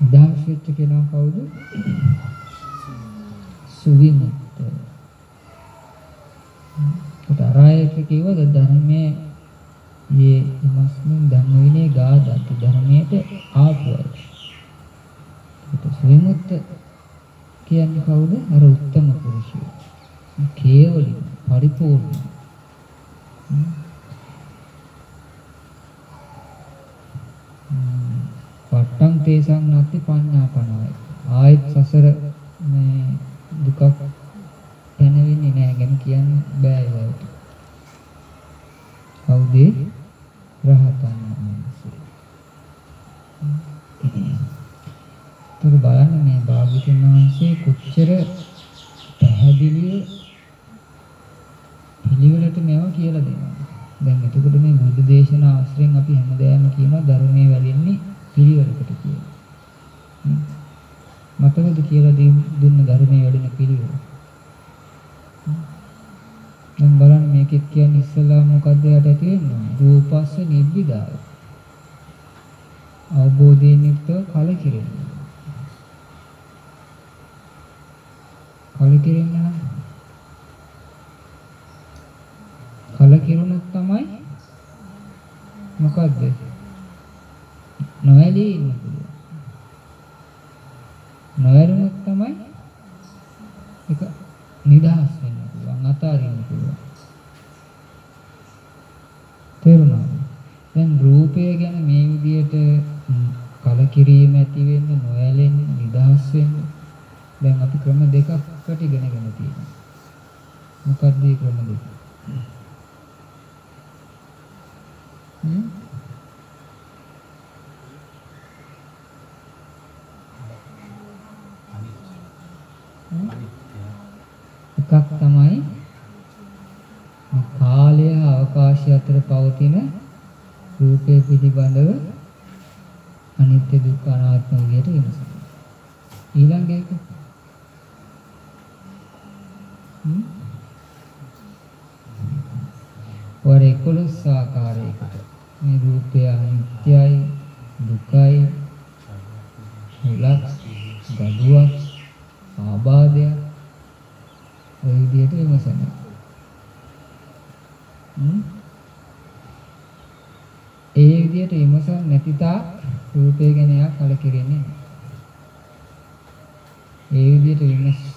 නිදහස් වෙච්ච කෙනා කවුද? සුවිමුක්ත. තරායක කියවද ධර්මයේ යේ ඉමස්මින් ධම්ම විනේ ගාදත් ධර්මයට ආපු අය. ඒක සුවිමුක්ත කියන්නේ කවුද? අර උත්තම පුරුෂය. කේවලි පරිපූර්ණ. පට්ටං තේසං නැති පඤ්ඤාපනයි. ආයත් සසර මේ දුකක් පැනවෙන්නේ නැහැ ගැන කියන්න බෑ ඒවට. කවුද? රහතන් වහන්සේ. තුරු බලන්න මේ භාග්‍යතුන් වහන්සේ කොච්චර පැහැදිලිව පිළිවෙලට මේවා කියලා දෙනවා. දැන් එතකොට මේ බුද්ධ දේශනා ආශ්‍රයෙන් අපි හැමදාම කියනවා ධර්මයේ වැළෙන්නේ පිළිවෙලකට කියලා. මතකද කියලා දුන්න ධර්මයේ වැඩෙන පිළිවෙල? දැන් බලන්න මේකෙත් කියන්නේ ඉස්සලා මොකද්ද යට ඇති වෙන්නේ? රූපස්ස නිබ්බිදාය. අවබෝධයෙන් යුක්තව කලකිරෙන්න. කලකිරෙන්න නම් කලකිරුණොත් තමයි මොකද්ද? නොඇලී ඉන්න පුළුවන්. නොඇලුනොත් තමයි ඒක නිදහස් වෙන්න පුළුවන් අතාරින්න පුළුවන් තේරුණාද? දැන් රූපය ගැන මේ විදිහට කලකිරීම ඇති වෙන්න නොයැලෙන්න නිදහස් වෙන්න දැන් අපි ක්‍රම දෙකකට ඉගෙනගෙන තියෙනවා. මොකක්ද මේ ක්‍රම දෙක? හ්ම් එකක් තමයි කාලය අවකාශය අතර පවතින රූපය පිළිබඳව අනිත්‍ය දුක්ඛ අනාත්ම විදියට විමසන. ඊළඟ එක වර 11 ආකාරයකට මේ රූපය අනිත්‍යයි දුකයි මුලක් ගඩුවක් ඒ විදිහට විමසන් නැති තා රූපය ගැන එයා කලකිරෙන්නේ නැහැ. ඒ විදිහට විමසුවොත්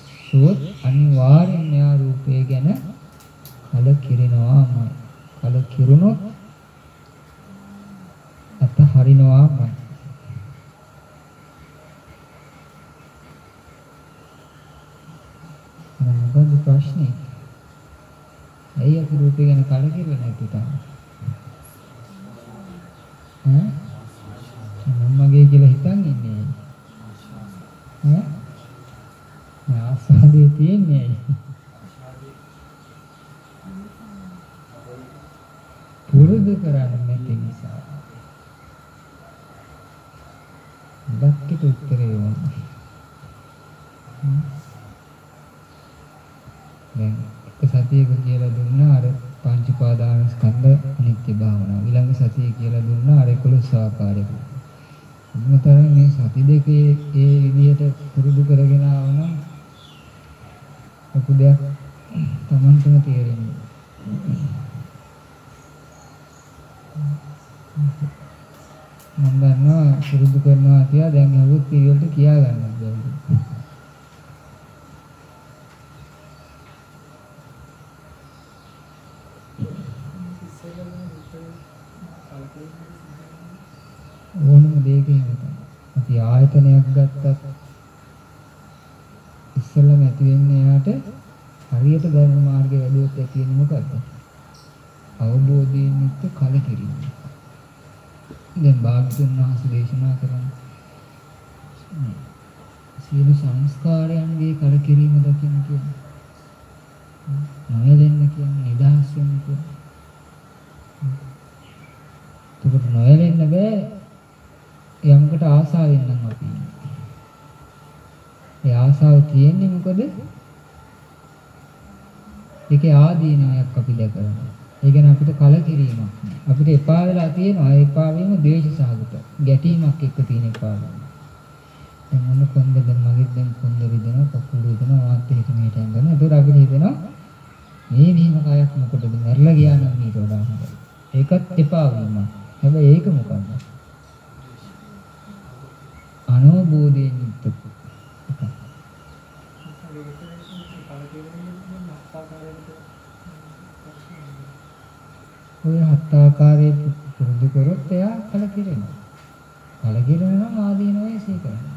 ඒකේ ආදීනයක් අපි දැකලා. ඒ කියන්නේ අපිට කලකිරීමක් නෑ. අපිට එපා වෙලා තියෙනවා. ඒ එපා වීම ද්වේෂ සහගත. ගැටීමක් එක්ක තියෙන එපා වීම. දැන් මොන කොන්ද දැන් මගේ දැන් කොන්ද රිදෙනවා, කකුල රිදෙනවා, වාත් හිත මේට යනවා. ඒතකොට අපිට හිතෙනවා මේ මෙහෙම කයක් මොකටද මැරලා ගියා නම් ඊට වඩා හොඳයි. ඒකත් එපා වීමක්. හැබැයි ඒක මොකක්ද? අනෝබෝධයෙන් යුක්ත එකක්. ඔය හත් ආකාරයේ පුරුදු කරොත් එයා කලකිරෙනවා. කලකිරෙනවා නම් ආදීනවේ සීකරනවා.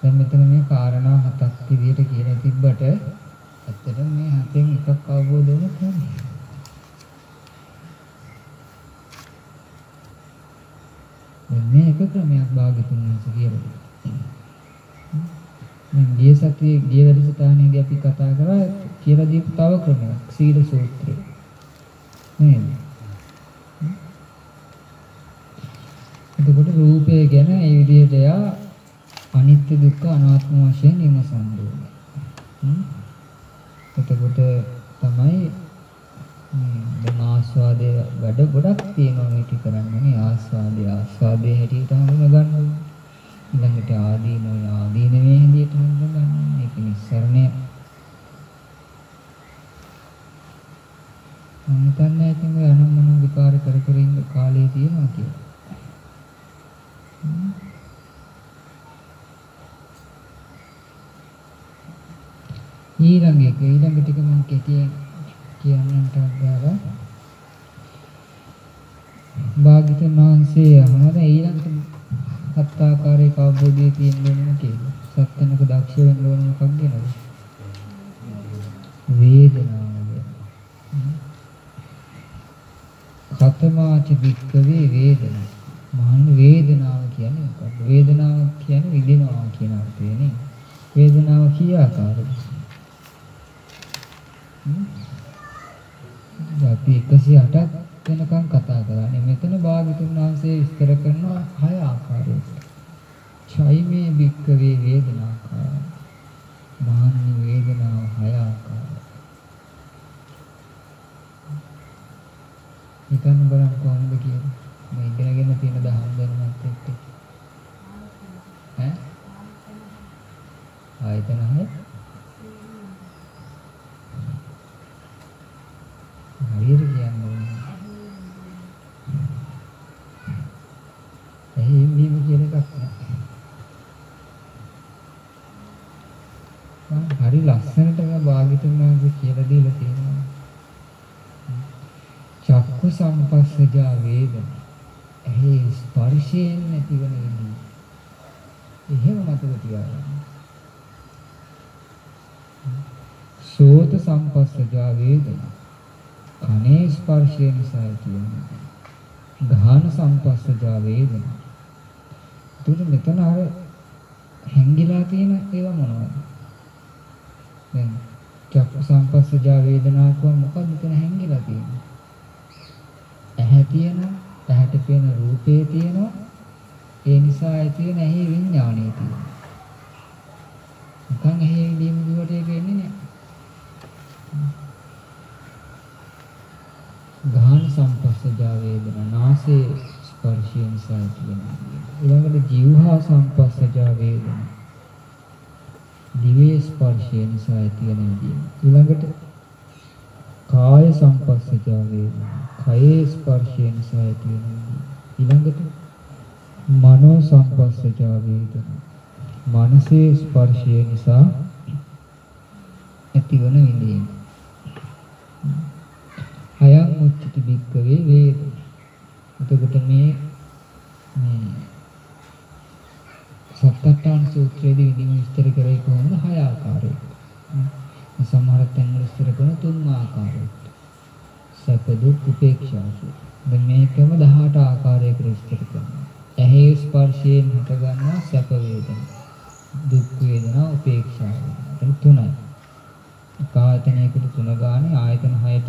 දැන් මෙතන මේ කාරණා හතක් විදියට කියලා තිබ්බට ඇත්තටම මේ හතෙන් එකක් අවබෝධ වුණොත් හරියි. මේ එක ක්‍රමයක් භාග්‍යතුන් වහන්සේ කියලා දෙනවා. මම ගිය සතියේ ගිය වැඩසටහනේදී අපි කතා කරා කියලා දීපු තව ක්‍රමයක් සීල සූත්‍රය. නේද? එතකොට රූපය ගැන ඒ විදිහට යා අනිත්‍ය දුක්ඛ අනාත්ම වශයෙන් විමසන්න ඕනේ. එතකොට තමයි මේ දැන් ආස්වාදයේ වැඩ ගොඩක් තියෙනවා මේක කරන්නේ ආස්වාදයේ ආස්වාදයේ හැටියට හඳුන ගන්න ඊළඟට ආදීනෝ ආදීනවේ හැටියට හඳුන ගන්න. මේක නිස්සරණය. මම හිතන්නේ ඉතින් ඔය අනම්මන විකාර කර කර ඉන්න කාලේ තියෙනවා කියලා. ඊළඟ එක ඊළඟ ටික මම කෙටියෙන් කියන්නට අදාළ භාග්‍යතුන් වහන්සේ අහන ඊළඟට හත් ආකාරයක අවබෝධය තියෙන්න කියලා. සත්‍යනක දක්ෂ වෙන්න ඕන මොකක් ගැනද? වේදනාව ගැන. කතමාච වික්කවේ වේදනා. මහණ වේදනාව කියන්නේ මොකක්ද? වේදනාව කියන්නේ විඳිනවා කියන අර්ථයනේ. වේදනාව කී ආකාරද? අපි 108ක් වෙනකන් කතා කරන්නේ. මෙතන භාගතුන් වහන්සේ විස්තර කරනවා හය ආකාරයකට. චෛමේ වික්කවේ වේදනාකාර. මාන්නි වේදනාව හය ආකාරයි. හිතන්න බලන්න කොහොමද කියලා. මේ ඉගෙනගෙන තියෙන දහම් දැනුමත් එක්ක. ඈ? ආයතන හය? හරියට කියන්නේ. එහෙම වීම කියන එකක් නෑ. මම හරි ලස්සනට භාගිතුන් වහන්සේ කියලා දීලා තියෙනවා. චක්කු සම්පස්සජා වේදනා. එහි ස්පර්ශයෙන් නැතිවන විදිහ. එහෙම මතක තියාගන්න. සෝත සම්පස්සජා වේදනා. කනේ ස්පර්ශය නිසා තියෙනවා. ගාහන සම්පස්සජා වේදනා. එතකොට මෙතන අර හැංගිලා තියෙන ඒවා මොනවද? දැන් චක්කු සම්පස්සජා වේදනා කියව මොකක්ද මෙතන හැංගිලා තියෙන්නේ? ඇහැ තියෙනවා, ඇහැට පේන රූපේ තියෙනවා. ඒ නිසා ඇති වෙන ඇහි විඥානය තියෙනවා. නිකන් ඇහි විදීම දුවට ඒක එන්නේ නැහැ. ගාහන සම්පස්සජා වේදනා නාසයේ ස්පර්ශය නිසා ඇති වෙනවා. ඊළඟට જીවහා සම්පස්සජා වේදනා දිවේ ස්පර්ශය නිසා ඇති වෙන විදිය. ඊළඟට කාය සම්පස්සජා වේදනා කයේ ස්පර්ශය නිසා ඇති වෙන විදිය. ඊළඟට මනෝ සම්පස්සජා වේදනා මනසේ ස්පර්ශය නිසා ඇතිවන විඳීම. අයං උච්චති බික්කවේ වේද. එතකොට මේ මේ සත්‍යට්ඨාන සූත්‍රයේදී විඳීම විස්තර කරේ කොහොමද? හය ආකාරයකට. සමහර තැන්වල විස්තර කරන තුන් ආකාරයකට. සැප දුක් උපේක්ෂා දැන් මේකම 18 ආකාරයකට විස්තර කරනවා. ඇහි ස්පර්ශයෙන් හටගන්නා සැප වේදනා. දුක් වේදනා උපේක්ෂා වේදනා. තුනයි. කායතනයකට තුන ගානේ ආයතන 6ට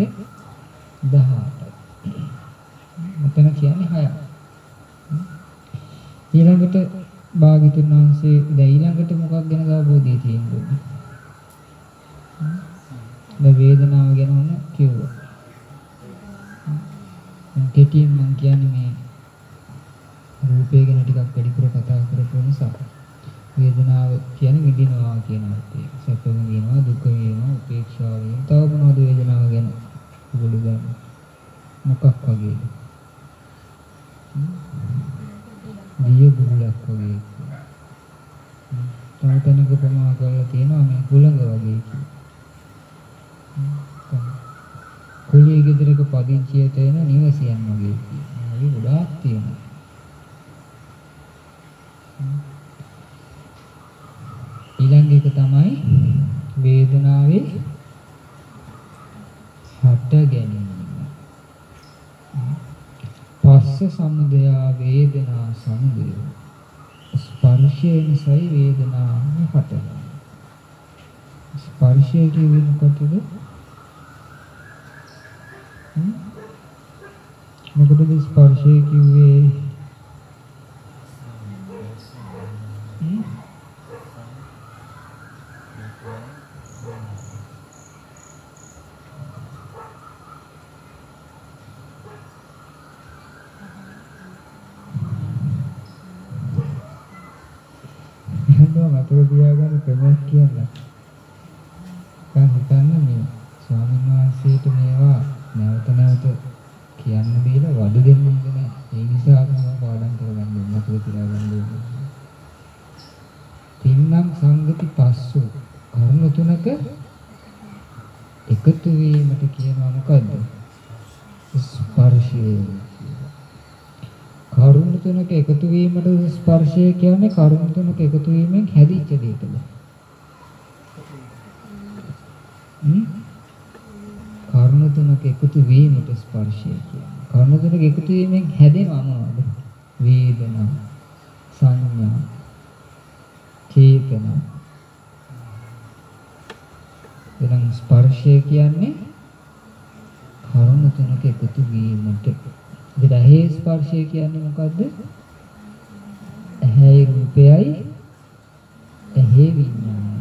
18යි. මෙතන කියන්නේ 6ක්. ඊළඟට භාග්‍යතුන් වහන්සේ දැන් ඊළඟට මොකක් ගැනද අවබෝධය තියෙන්නේ? දැන් වේදනාව ගැන උන කිව්වා. කෙටියෙන් මම කියන්නේ මේ රූපය ගැන ටිකක් වැඩිපුර කතා කරපු නිසා වේදනාව කියන්නේ විඳිනවා කියන අර්ථය. සැප විඳිනවා, දුක විඳිනවා, උපේක්ෂාව විඳිනවා. තව මොනවද වේදනාව ගැන ඔයගොල්ලෝ ගන්න? මොකක් වගේද? දිය බුලක් වගේ. තව තැනක ප්‍රමා කරලා තියෙනවා මේ කුලඟ වගේ කුලිය ගෙදරක පදිංචියට එන නිවසියන් වගේ කියනවා. ඒ ගොඩාක් තියෙනවා. ඊළඟ එක තමයි වේදනාවේ හට ගැනීම. පස්ස සමුදය වේදනා සමුදය. ස්පර්ශය නිසායි වේදනාව හටගන්නේ. ස්පර්ශය කියන්නේ මොකටද? මොකටද ස්පර්ශය කිව්වේ? එහෙනම් මතක තියාගන්න ක්‍රමයක් කියන්න. දැන් හිතන්න මේ ස්වාමීන් වහන්සේට මේවා නැවත නැවත කියන්න දීලා වඩු දෙන්න ඕනේ නැහැ. ඒ නිසා මම පාඩම් කරගන්න ඕනේ මතක තියාගන්න ඕනේ. තින්නම් සංගති පස්සු කරුණු තුනක එකතු වීමට කියනවා මොකද්ද? ස්පර්ශය. කරුණු තුනක එකතු වීමට ස්පර්ශය කියන්නේ කරුණු තුනක එකතු වීමෙන් හැදිච්ච දෙයකද? හ්ම්? කරුණු තුනක එකතු වීමට ස්පර්ශය කියන්නේ. කරුණු තුනක එකතු වීමෙන් හැදෙනවා මොනවද? වේදනා, සංඥා, චේතනා. එනම් ස්පර්ශය කියන්නේ කරුණු තුනක එකතු වීමට ඉතින් ඇහි ස්පර්ශය කියන්නේ මොකද්ද? ඇහැයි රූපයයි ඇහි විඥානය.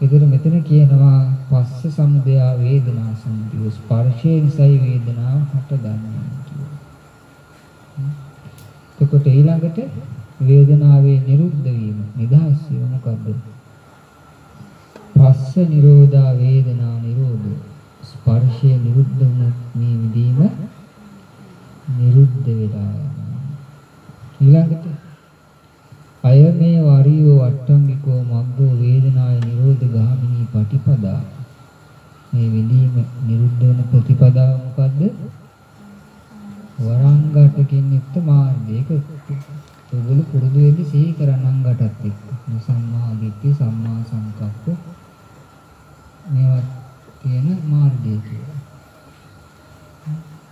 ඒතර මෙතන කියනවා පස්ස සමුදය වේදනා සමුදය ස්පර්ශය නිසායි වේදනාව හටගන්නේ කියලා. එතකොට ඊළඟට වේදනාවේ නිරුද්ධ වීම නිදහස් වීම මොකද්ද? පස්ස නිරෝධා වේදනා නිරෝධය ස්පර්ශය නිරුද්ධ වුණොත් මේ විදීම නිරුද්ධ වෙලා යනවා. ඊළඟට අය මේ වරියෝ අට්ටංගිකෝ මග්ගෝ වේදනාය නිරෝධ ගාමිනී පටිපදා මේ විදීම නිරුද්ධ වෙන ප්‍රතිපදාව මොකද්ද? වරංගටකින් යුක්ත මාර්ගය. ඒක ඔයගොල්ලෝ පුරුදු වෙද්දි සිහි කරන්න අංගටත් එක්ක. සම්මා දිට්ඨි, සම්මා සංකප්ප මේවා තියෙන මාර්ගය කියලා.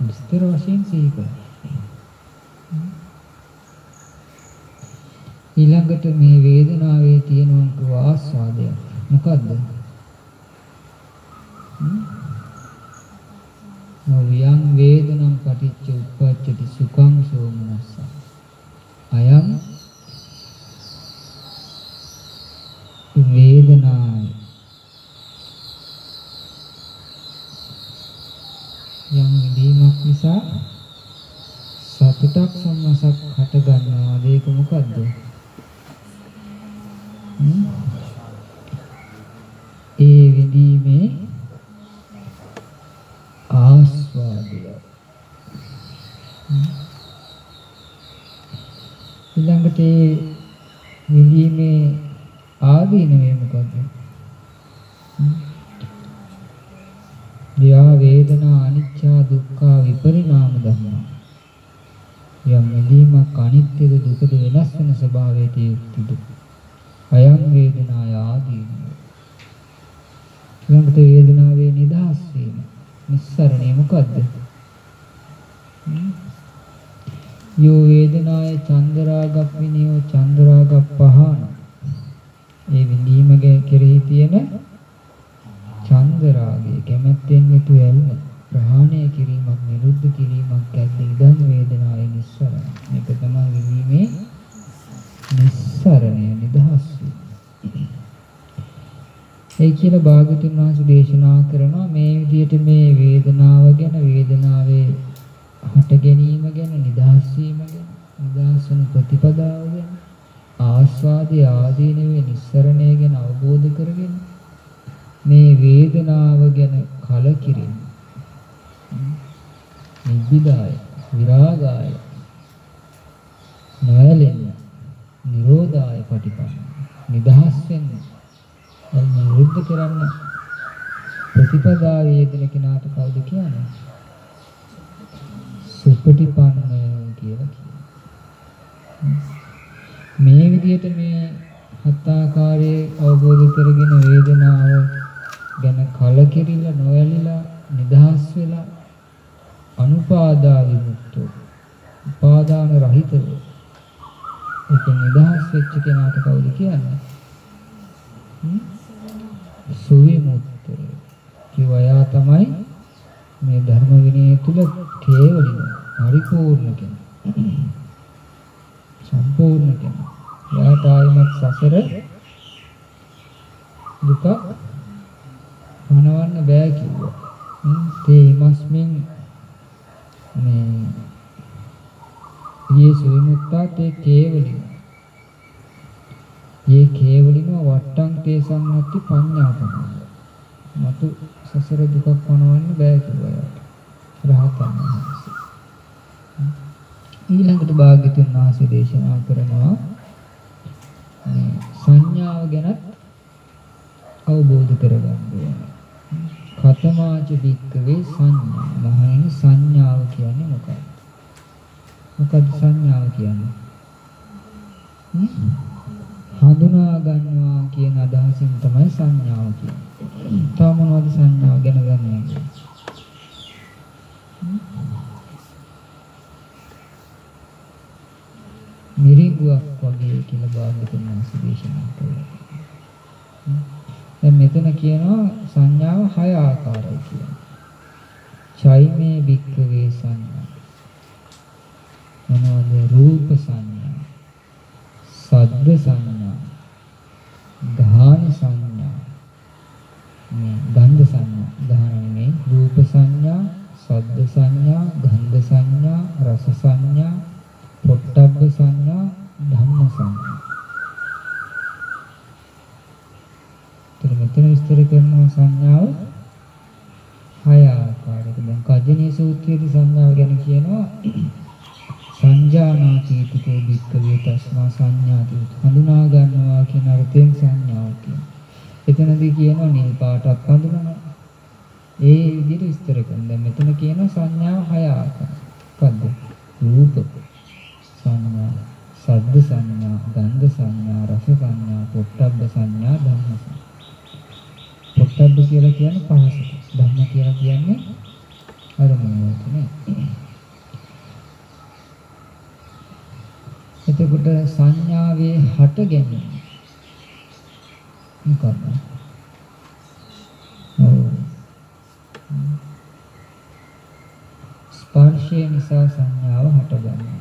විස්තර වශයෙන් සිහි කරන්න. ඊළඟට මේ වේදනාවේ තියෙන ආස්වාදය. මොකද්ද? නොවියං වේදනං පටිච්ච උප්පච්චති සුඛං සෝමනස්ස. අයං වේදනාය. යම් විදීමක් නිසා සතුටක් සම්මසක් හට ගන්නවා ඒක මොකද්ද ඒ විදීමේ ආස්වාදය ඊළඟට ඒ විදීමේ ආදීනවේ මොකද්ද? යා වේදනා අනිච්චා දුක්ඛා විපරිණාම ධම්මා යම් විදීමක් අනිත්‍යද දුකද වෙනස් වෙන ස්වභාවයට යුක්තිද අයං වේදනාය ආදීන ඊළඟට වේදනාවේ නිදහස් වීම. නිස්සරණය මොකද්ද? යෝ වේදනාය චන්දරාගප්පිනියෝ චන්දරාගප්පහාන ඒ විඳීම කෙරෙහි තියෙන චන්දරාගය කැමැත්තෙන් යුතු ඇල්ම ප්‍රහාණය කිරීමක් නිරුද්ධ කිරීමක් ඇද්ද ඉදන් වේදනාවේ නිස්සරණ මේක තමයි විඳීමේ නිස්සරණය නිදහස් ඒ කියලා භාගතුන් වහන්සේ දේශනා කරනවා මේ විදිහට මේ වේදනාව ගැන වේදනාවේ හට ගැනීම ගැන නිදහස් වීම ගැන නිදහස් වන ප්‍රතිපදාව ගැන ආස්වාදයේ ආදීනවේ නිස්සරණය ගැන අවබෝධ කරගෙන මේ වේදනාව ගැන කලකිරීම නිබ්බිදාය විරාගාය නොයලෙන්න නිරෝධාය පටිපන්න නිදහස් වෙන්න එන්න වෘද්ධ කරන්න ප්‍රතිපදාවේ යෙදෙන කෙනාට කවුද කියන්නේ සුපටිපන්න කියලා කියනවා මේ විදිහට මේ හත් ආකාරයේ අවබෝධ කරගෙන වේදනාව ගැන කලකිරිලා නොයලිලා නිදහස් වෙලා අනුපාදා විමුක්තෝ උපාදාන රහිතව ඒක නිදහස් වෙච්ච කෙනාට කවුද කියන්නේ සුවිමුක්ත කිවයා තමයි මේ ධර්ම විනය තුල කේවලින පරිපූර්ණ කෙනා සම්පූර්ණ කෙනා එයාට ආයමත් සසර දුක පණවන්න බෑ කිව්වා. තේ ඉමස්මින් මේ යේසු විමුක්තා තේ කේවලින. යේ කේවලින වට්ටං තේ සම්මති පඤ්ඤාපන. මතු සසර දුක පණවන්න බෑ කිව්වා එයාට. රහතන් වහන්සේ. ඊළඟට භාග්‍යතුන් වහන්සේ දේශනා කරනවා සංඥාව ගැනත් අවබෝධ කරගන්න ඕනේ. කතමාච වික්කවේ සංඥා. මහණෙනි සංඥාව කියන්නේ මොකක්ද? මොකක්ද සංඥාව කියන්නේ? හඳුනා ගන්නවා කියන අදහසින් තමයි සංඥාව කියන්නේ. තව මොනවද සංඥාව ගැන ගන්නේ? මිරිඟුවක් වගේ කියලා භාග්‍යතුන් වහන්සේ දේශනා කළා. දැන් මෙතන කියනවා සංඥාව හය ආකාරයි කියලා. චෛමේ වික්කවේ සංඥා. මොනවද රූප සංඥා, සද්ද සංඥා, ගාන සංඥා, මේ ගන්ධ සංඥා, ගානනේ රූප සංඥා, සද්ද සංඥා, ගන්ධ සංඥා, රස සංඥා පොට්ටබ්බ සංඥා ධම්ම සංඥා. ඒතර මෙතන විස්තර කරන සංඥාව හය ආකාරයක දැන් කජ්ජනීය සූත්‍රයේදී සංඥාව ගැන කියනවා සංජානාතීතිකෝ භික්ඛවේ තස්මා සංඥාති හඳුනා ගන්නවා කියන අර්ථයෙන් සංඥාව කියනවා. එතනදී කියනවා නිල් පාටක් හඳුනනවා. ඒ විදිහට විස්තර කරනවා. දැන් මෙතන කියනවා සංඥාව හය ආකාරයක්ද? රූප සංඥා, සද්ද සංඥා, ගන්ධ සංඥා, රස සංඥා, පොට්ටබ්බ සංඥා, ධම්ම සංඥා. පොට්ටබ්බ කියලා කියන්නේ පහසට. ධම්ම කියලා කියන්නේ අරමුණ වලට නේ. එතකොට සංඥාවේ හට ගැනීම මොකක්ද? ඔව්. ස්පර්ශය නිසා සංඥාව හටගන්නවා.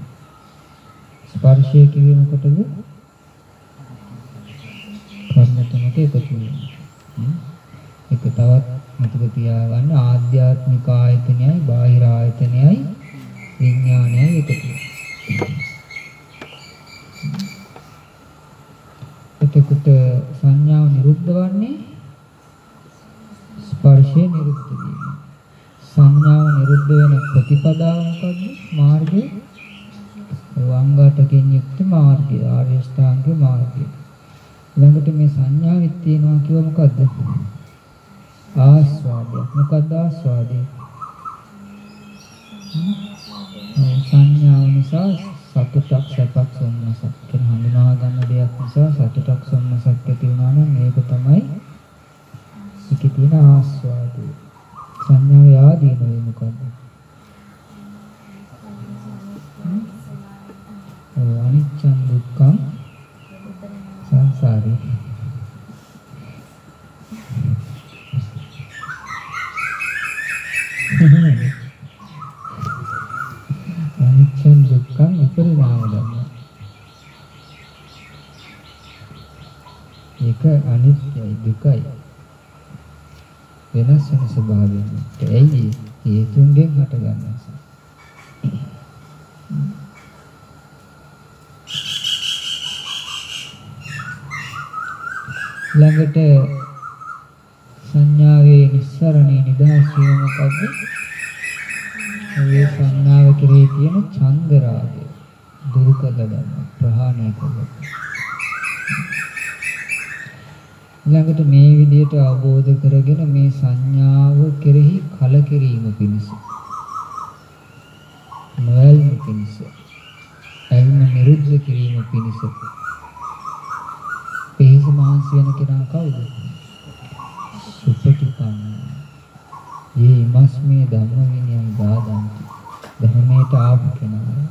ස්පර්ශය කිව්වේ මොකටද? කර්ම තුනක එකතු වීම. එක තවත් මතක තියාගන්න ආධ්‍යාත්මික ආයතනයයි බාහිර ආයතනයයි විඥානයයි එකතු වෙනවා. එතකොට සංඥාව නිරුද්ධ වන්නේ ස්පර්ශය නිරුද්ධ වීම. සංඥාව නිරුද්ධ වෙන ප්‍රතිපදාව මොකද්ද? මාර්ගය. වංගටකින් යුක්ත මාර්ගය, ආර්ය ශ්‍රාංග මාර්ගය. ළඟට මේ සංඥාවෙත් තියෙනවා කියව මොකද්ද? ආස්වාදය. මොකද්ද ආස්වාදය? සංඥාව නිසා සතුටක් සැපක් සොම්නසක් කියන හඳුනා ගන්න දෙයක් නිසා සතුටක් සොම්නසක් ඇති වුණා නම් ඒක තමයි ඒකේ තියෙන ආස්වාදය. සංඥාවේ ආදීන වේ මොකද්ද? ඔය අනිච්චං දුක්ඛං සංසාරේ. අනිච්චං දුක්ඛං විපරිණාම ධර්ම. ඒක අනිත්‍යයි දුකයි. වෙනස් වෙන ස්වභාවයෙන්. ඒයි හේතුන්ගෙන් හටගන්න නිසා. ළඟට සංඥාවේ නිස්සරණේ නිදහස් වීම මොකද්ද? ඒ සංඥාව කෙරෙහි තියෙන චන්දරාගය දුරු කළ ගන්න ප්‍රහාණය කළ ළඟට මේ විදිහට අවබෝධ කරගෙන මේ සංඥාව කෙරෙහි කලකිරීම පිණිස නොයල්ම පිණිස එල්ම නිරුද්ධ කිරීම පිණිස පිහිස මහන්සි වෙන කෙනා කවුද? සුපටිපන්න. යේ ඉමස්මේ ධම්ම විනයං දාදන්ති. ධර්මයට ආපු කෙනා.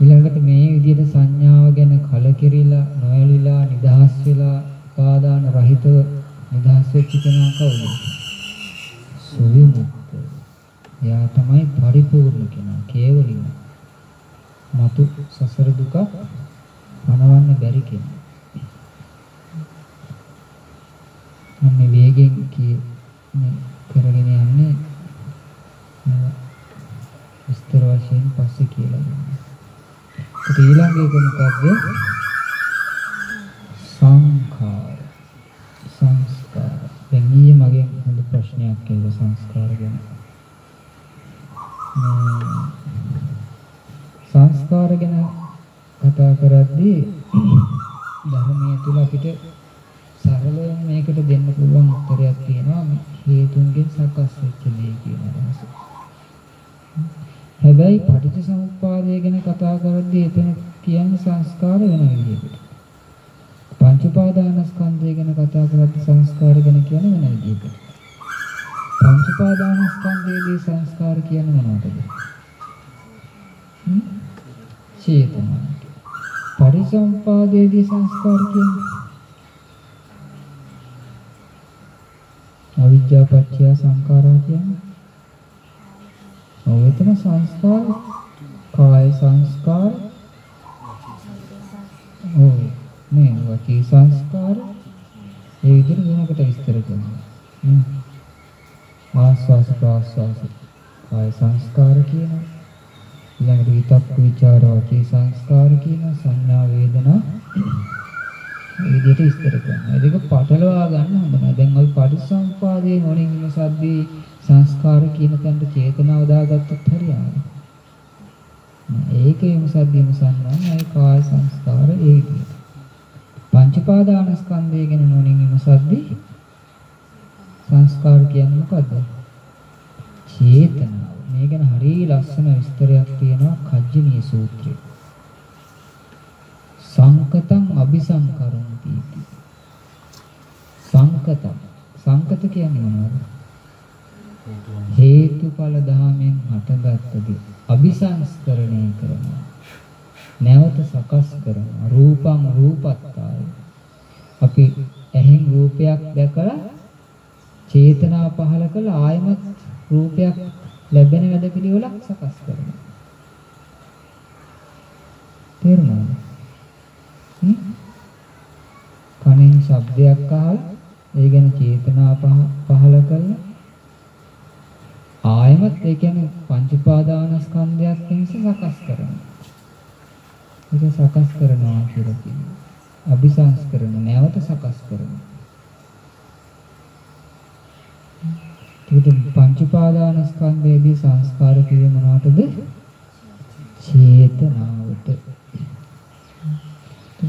ඊළඟට මේ විදිහට සංඥාව ගැන කලකිරිලා නොයලිලා නිදහස් වෙලා උපාදාන රහිතව නිදහස් වෙච්ච කෙනා කවුද? සුවිමුක්ත. එයා තමයි පරිපූර්ණ කෙනා. කේවලින්. මතු සසර දුක මනවන්න බැරි කෙනා. මම වේගෙන් කියන්නේ කරගෙන යන්නේ විස්තර වශයෙන් පස්සේ කියලා දෙන්න. ඒක ඊළඟ එක මොකද්ද? සංඛාර. සංස්කාර. දැන් ඊයේ මගෙන් හොඳ ප්‍රශ්නයක් ඇහුවා සංස්කාර ගැන. සංස්කාර ගැන කතා කරද්දී ධර්මයේ තුල අපිට සරලව මේකට දෙන්න පුළුවන් උත්තරයක් තියෙනවා හේතුන්ගෙන් සකස් වෙච්ච දේ කියන අදහස. හැබැයි පටිච්චසමුප්පාදය ගැන කතා කරද්දී එතන කියන්නේ සංස්කාර වෙන විදිහකට. පංච උපාදානස්කන්ධය ගැන කතා කරද්දී සංස්කාර ගැන කියන්නේ වෙන විදිහකට. පංච උපාදානස්කන්ධයේදී සංස්කාර කියන්නේ මොනවටද? චේතනා. පරිසම්පාදයේදී සංස්කාර කියන්නේ අවිද්‍යා පත්‍ය සංඛාරා කියන්නේ. ඔව් එතන සංස්කාර කාය සංස්කාර ඔව් මේ වචී සංස්කාර ඒ විදිහට වෙනකට විස්තර කරනවා. ආස්වාස ප්‍රාස්වාස කාය සංස්කාර කියනවා. ඊළඟට විතක් විචාර වචී සංස්කාර කියනවා. සංඥා වේදනා මේ විදිහට විස්තර කරනවා. ඒක පටලවා ගන්න හොඳ නැහැ. දැන් අපි පටිච්චසමුපාදයේ මොනින් විමසද්දී සංස්කාර කියන තැනට චේතනාව දාගත්තොත් හරියන්නේ. ඒක විමසද්දී විමසන්න ඕනේ ඒ කාය සංස්කාර ඒ විදිහට. පංච පාදානස්කන්ධය ගැන මොනින් විමසද්දී සංස්කාර කියන්නේ මොකද්ද? චේතනාව. මේ ගැන හරිය ලස්සන විස්තරයක් තියෙනවා කජ්ජනීය සූත්‍රයේ. සංකතං අபிසංකරොන්ති සංකතං. සංකත කියන්නේ මොනවද? හේතුඵල ධාමයෙන් හටගත් දේ අபிසංස්කරණය කරනවා. නැවත සකස් කරනවා. රූපං රූපත්තාය. අපි ඇහෙන් රූපයක් දැකලා චේතනා පහල කළ ආයමත් රූපයක් ලැබෙන වැඩ පිළිවෙලක් සකස් කරනවා. තේරුණාද? ශබ්දයක් අහලා ඒ ගැන චේතනා පහල කළා ආයමත් ඒ කියන්නේ පංච උපාදානස්කන්ධයක් නිසා සකස් කරනවා. ඒක සකස් කරනවා කියලා කියනවා. අபிසංස්කරණ නැවත සකස් කරනවා. ඒකට පංච උපාදානස්කන්ධයේදී සංස්කාර කියේ මොනවටද? චේතනාවට.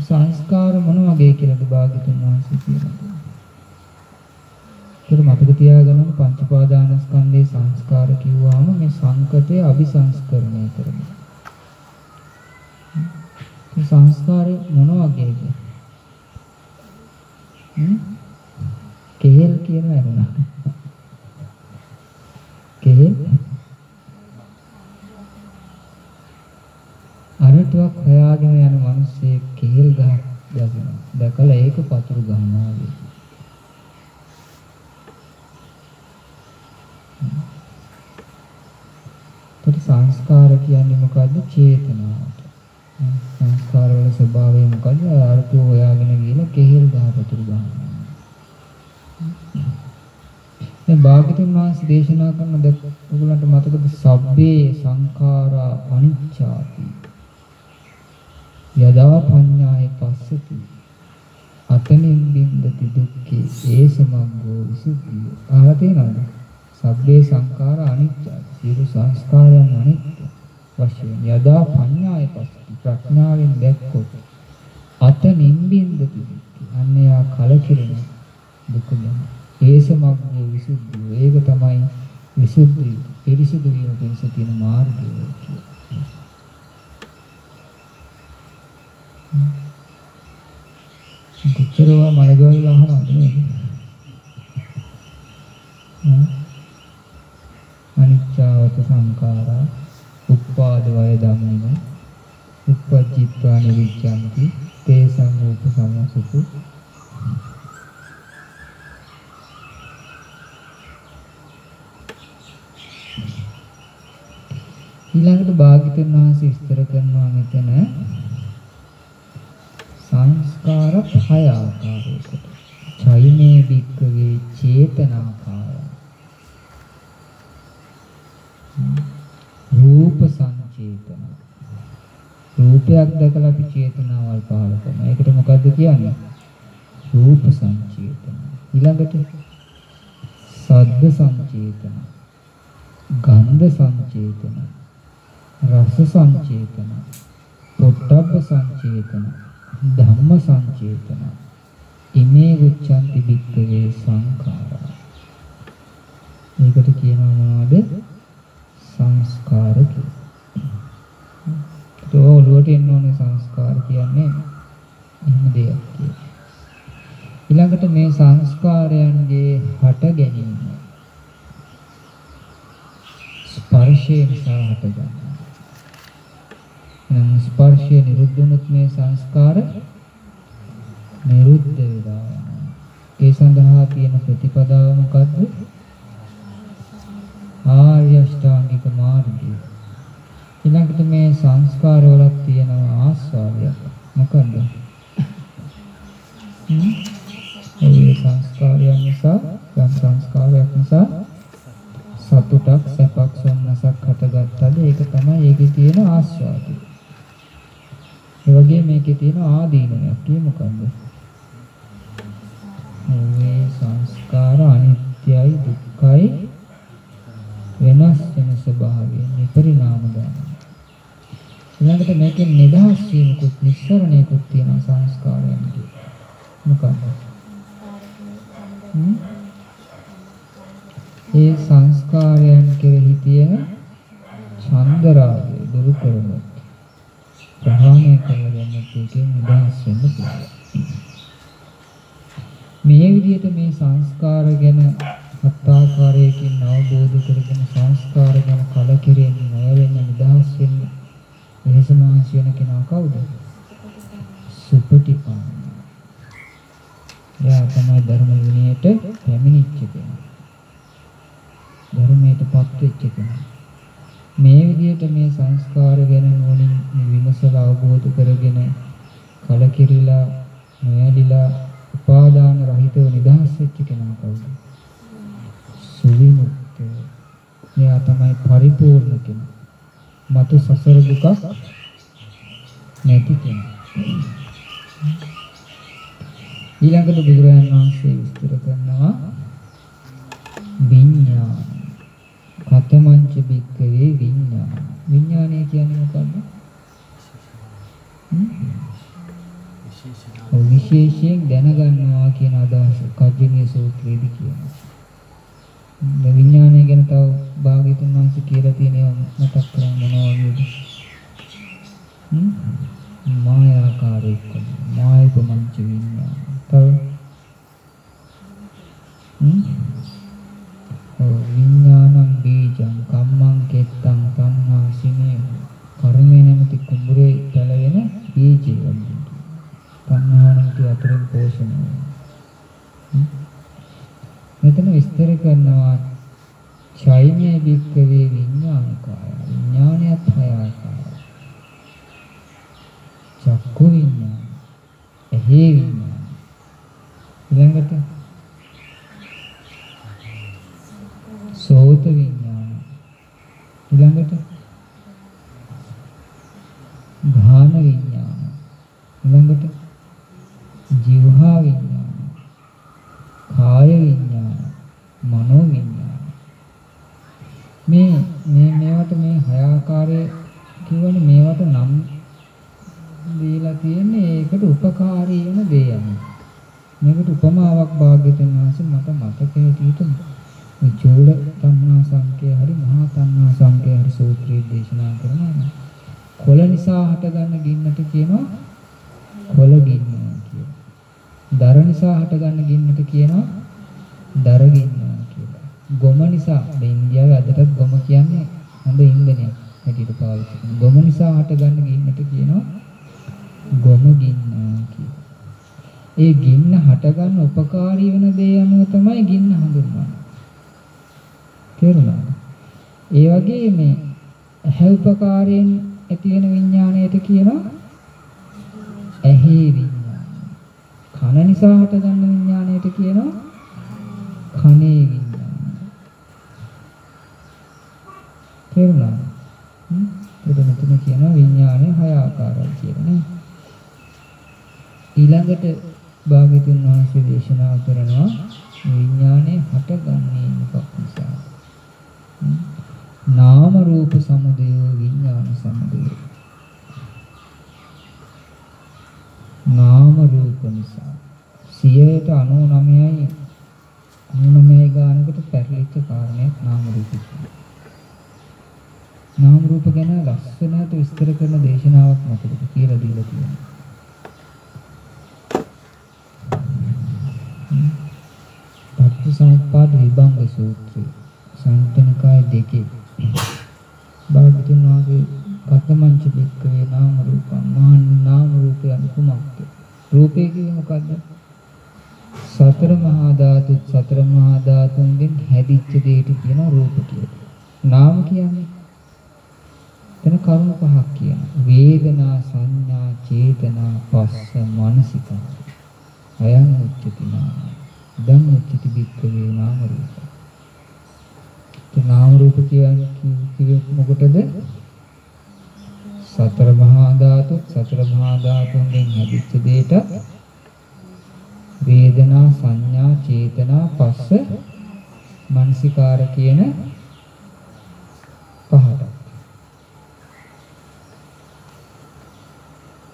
සංස්කාර මොන වගේ කියලාද භාග්‍යතුන් වහන්සේ කියනවා. ඒක මතක තියාගන්න පංච උපාදානස්කන්ධේ සංස්කාර කිව්වම මේ සංකතය අபிසංස්කරණය කරනවා. මේ සංස්කාරය මොන වගේද? හ්ම්? කෙහෙල් කියන වරුණා. කෙහෙල් අරටුවක් හොයාගෙන යන මිනිස්සේ කෙහෙල් ගහක් දකිනවා. දැකලා ඒක පතුරු ගන්නවා වගේ. ඒත් සංස්කාර කියන්නේ මොකද්ද? චේතනාවට. සංස්කාර වල ස්වභාවය මොකද්ද? අරටුව හොයාගෙන ගිහලා කෙහෙල් ගහ පතුරු ගන්නවා. දැන් භාග්‍යතුන් වහන්සේ දේශනා කරන දැන් ඔයගලන්ට මතකද සබ්බේ සංඛාරා අනිච්චාති යදා පඤ්ඤාය පස්සති අතනින් බින්දති දුක්ඛේ ඒසමග්ගෝ විසුද්ධිය. අහලා තියෙනවද සබ්බේ සංඛාරා අනිච්චාති සියලු සංස්කාරයන් අනිත්‍ය වශයෙන් යදා පඤ්ඤාය පස්සති ප්‍රඥාවෙන් දැක්කොත් අතනින් බින්දති දුක්ඛේ අන්‍යයා කලකිරෙන දුක ගැන. ඒසමග්ගෝ විසුද්ධිය. ඒක තමයි විසුද්ධිය. පිරිසිදු වීම පිණිස තියෙන මාර්ගය කියලා. කොච්චරවා මලගවල අහනවද නේද? අනිච්චවත සංඛාරා උප්පාද වය ධම්මින උපජ්ජිත්වා නිවිච්ඡanti තේ සංූප සමසුතු ඊළඟට භාග්‍යතුන් වහන්සේ විස්තර කරනවා මෙතන සංස්කාර හය ආකාරයකට. චෛනේ භික්කවේ චේතනාකාර. රූප සංචේතන. රූපයක් දැකලා අපි චේතනාවල් පහළ කරනවා. ඒකට මොකද්ද කියන්නේ? රූප සංචේතන. ඊළඟට සද්ද සංචේතන. ගන්ධ සංචේතන. රස සංචේතන. පොට්ටබ්බ සංචේතන. ධම්ම සංචේතන ඉමේ උච්චන්ති වික්කවේ සංඛාරා මේකට කියනවා මොනවද සංස්කාර කියලා. ඒක ඔළුවට එන්න ඕනේ සංස්කාර කියන්නේ එහෙම දෙයක් කියලා. ඊළඟට මේ සංස්කාරයන්ගේ හට ගැනීම ස්පර්ශයෙන් නිසා හට ගන්නවා. නම් ස්පර්ශය නිරුද්ධ වුණොත් මේ සංස්කාර නිරුද්ධ වෙනවා. ඒ සඳහා තියෙන ප්‍රතිපදාව මොකද්ද? ආර්ය අෂ්ටාංගික මාර්ගය. ඊළඟට මේ සංස්කාර වල තියෙන ආස්වාදය මොකද්ද? ඒ සංස්කාරයන් නිසා යම් සංස්කාරයක් නිසා සතුටක් සැපක් සොම්නසක් හටගත්තද ඒක තමයි ඒකේ තියෙන ආස්වාදය. ඒ වගේ මේකේ තියෙන ආදීනයක් කිය මොකන්ද? මේ සංස්කාර අනිත්‍යයි දුක්ඛයි වෙනස් වෙන ස්වභාවයෙන් විපරිණාම ගන්නවා. ඊළඟට මේකෙන් නිදහස් වීමකුත් නිස්සරණයකුත් තියෙන සංස්කාරයන්ගේ. මොකක්ද? හ්ම්? ඒ සංස්කාරයන් කෙරෙහි තියෙන චන්දරාගය දුරු කරනොත් ප්‍රහාණය කරලා ගන්නත් ඒකෙන් නිදහස් වෙන්න පුළුවන්. මේ විදිහට මේ සංස්කාර ගැන හත් ආකාරයකින් අවබෝධ කරගෙන සංස්කාර ගැන කලකිරෙන්නේ නොවෙන්න නිදහස් වෙන්න වෙනස මහන්සි වෙන කෙනා කවුද? සුපටිපන්න. එයා තමයි ධර්ම විනයට පැමිණිච්ච කෙනා. ධර්මයටපත් වෙච්ච කෙනා. මේ විදිහට මේ සංස්කාර ගැන නුවණින් විමසලා අවබෝධ කරගෙන කලකිරිලා නොයලිලා උපාදාන රහිතව නිදහස් වෙච්ච කෙනා කවුද? සුවිමුක්ත. මෙයා තමයි පරිපූර්ණ කෙනා. මතු සසර දුක නැති කෙනා. ඊළඟට බුදුරජාණන් වහන්සේ විස්තර කරනවා විඤ්ඤාණ කතමංච බික්කවේ විඤ්ඤාණ විඤ්ඤාණය කියන්නේ මොකක්ද? හ්ම්? ඔව් විශේෂයෙන් දැනගන්නවා කියන අදහස කජ්ජනීය සූත්‍රයේදී කියනවා. මේ විඥානය ගැන තව භාග්‍යතුන් වහන්සේ කියලා තියෙනවා මතක් කරගන්න මොනවා වගේද? හ්ම්? මායාකාරී කොන මායපමංච විඥාන. තව හ්ම්? ඔව් විඥානං බීජං කම්මං කෙත්තං තණ්හා සිනේ කර්මය නැමැති කුඹුරේ පැලවෙන බීජය වගේ. තණ්හානන්ති අතරින් පෝෂණය වෙනවා. මෙතන විස්තර කරනවා චෛමේ බික්කවේ විඥානකාය විඥානයත් හය ආකාරයි. චක්කු විඥාන, ඇහි විඥාන. ඊළඟට සෝත විඥාන. ඊළඟට ධාන විඥාන. ඊළඟට જીවහා විඥාන කාය විඥාන මනෝ විඥාන මේ මේ මේවට මේ හය ආකාරයේ කියවනේ මේවට නම් දීලා තියෙන්නේ ඒකට උපකාරී වෙන දේයන් මේකට උපමාවක් භාග්‍යතුන් වහන්සේ මට මතක හිටියට මේ චූල තණ්හා සංකේ හරි මහා තණ්හා සංකේ හරි සූත්‍රයේ දේශනා කරනවා කොළ නිසා හටගන්න ගින්නට කියනවා කොළ ගින්න කියලා. දර නිසා හටගන්න ගින්නට කියනවා දර ගින්න කියලා. ගොම නිසා ඉන්දියාවේ අදටත් ගොම කියන්නේ හොඳ ඉන්ධනයක් හැටියට පාවිච්චි කරනවා. ගොම නිසා හටගන්න ගින්නට කියනවා ගොම ගින්න කියලා. ඒ ගින්න හටගන්න උපකාරී වෙන දේ අනුව තමයි ගින්න හඳුන්වන්නේ. තේරුණාද? ඒ වගේ මේ ඇහැ උපකාරයෙන් ඇති වෙන විඥාණයට කියනවා ඇහි විඥාන. කන නිසා හටගන්න විඥාණයට කියනවා කනේ විඥාන. තේරුණාද? හ්ම්? ඒක මෙතන කියනවා විඥානය හය ආකාරයි කියලා නේ. ඊළඟට භාග්‍යතුන් වහන්සේ දේශනා කරනවා විඥානය හටගන්නේ මොකක් නිසා? හ්ම්? නාම රූප සමුදය විඥාන සමුදය නාම රූප නිසා 99යි 99 ගානකට පැටලිච්ච කාරණයක් නාම රූප නාම රූප ගැන ලස්සනට විස්තර කරන දේශනාවක් මතකද කියලා දීලා තියෙනවා. පටිච්චසමුප්පාද විභංග සූත්‍රය සංයුතනිකාය දෙකේ. භාගතුන් වහන්සේ කතමංච බික්කවේ නාම රූපං මහන් නාම රූපය අනුකුමක්ද රූපය කියන්නේ මොකද්ද? සතර මහා ධාතු සතර මහා ධාතුන්ගෙන් හැදිච්ච දෙයට කියන රූප කියලා. නාම කියන්නේ? එතන කරුණු පහක් කියනවා. වේදනා සංඥා චේතනා පස්ස මානසිකා. අයං උච්චති නාම. දන් උච්චති බික්කවේ නාම රූප. ඒ නාම රූප කියන්නේ කිව්වේ මොකටද? සතර මහා ධාතු සතර මහා ධාතුන්ගෙන් හැදිච්ච දෙයට වේදනා සංඥා චේතනා පස්ස මනසිකාර කියන පහට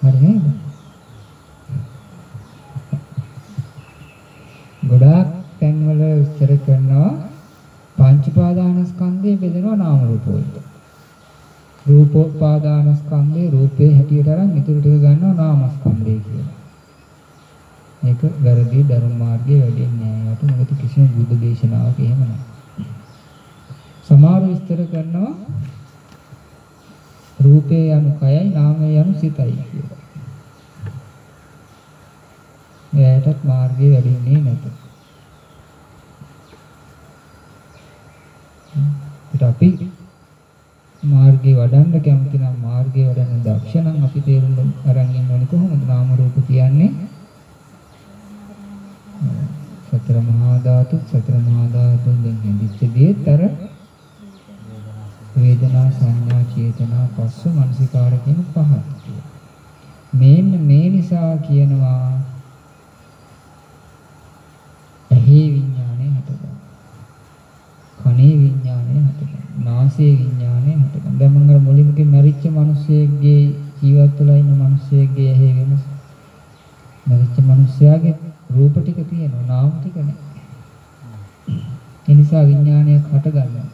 හරි නේද? ගොඩාක් තැන්වල විස්තර කරනවා පංචපාදානස්කන්ධය බෙදෙනවා නාම රූප වලට. රූපෝපාදානස්කන්ධේ රූපේ හැටියට අරන් ඉතුරු ටික ගන්නවා නාමස්කන්ධය කියලා. මේක වැරදි ධර්ම මාර්ගයේ වැඩෙන්නේ නැහැ. යට මොකද කිසිම බුද්ධ දේශනාවක එහෙම නැහැ. සමහර විස්තර කරනවා රූපේ යනු කයයි නාමය යනු සිතයි කියලා. එයාටත් මාර්ගයේ වැඩෙන්නේ නැත. ඒත් අපි මාර්ගේ වඩන්න කැමති නම් මාර්ගේ වඩන්න දක්ෂ නම් අපි තේරුම් අරන් ඉන්න ඕනේ කොහොමද? නාම රූප කියන්නේ? සතර මහා ධාතු සතර මහා ධාතුන්ගෙන් හැදිච්ච දේත් අර වේදනා සංඥා චේතනා පස්ස මනසිකාර කියන පහක් මේන්න මේ නිසා කියනවා ඇහි විඥානය හටගන්න. කනේ විඥානය හටගන්න. නාසයේ විඥානය හටගන්න දැන් මම අර මුලින්ම කිව්ව මරිච්ච මිනිස්සෙක්ගේ ජීවත් වෙලා ඉන්න මිනිස්සෙක්ගේ ඇහි වෙනස මරිච්ච මිනිස්සයාගේ රූප ටික තියෙනවා නාම ටික නැහැ ඒ නිසා විඥානයක් හටගන්නවා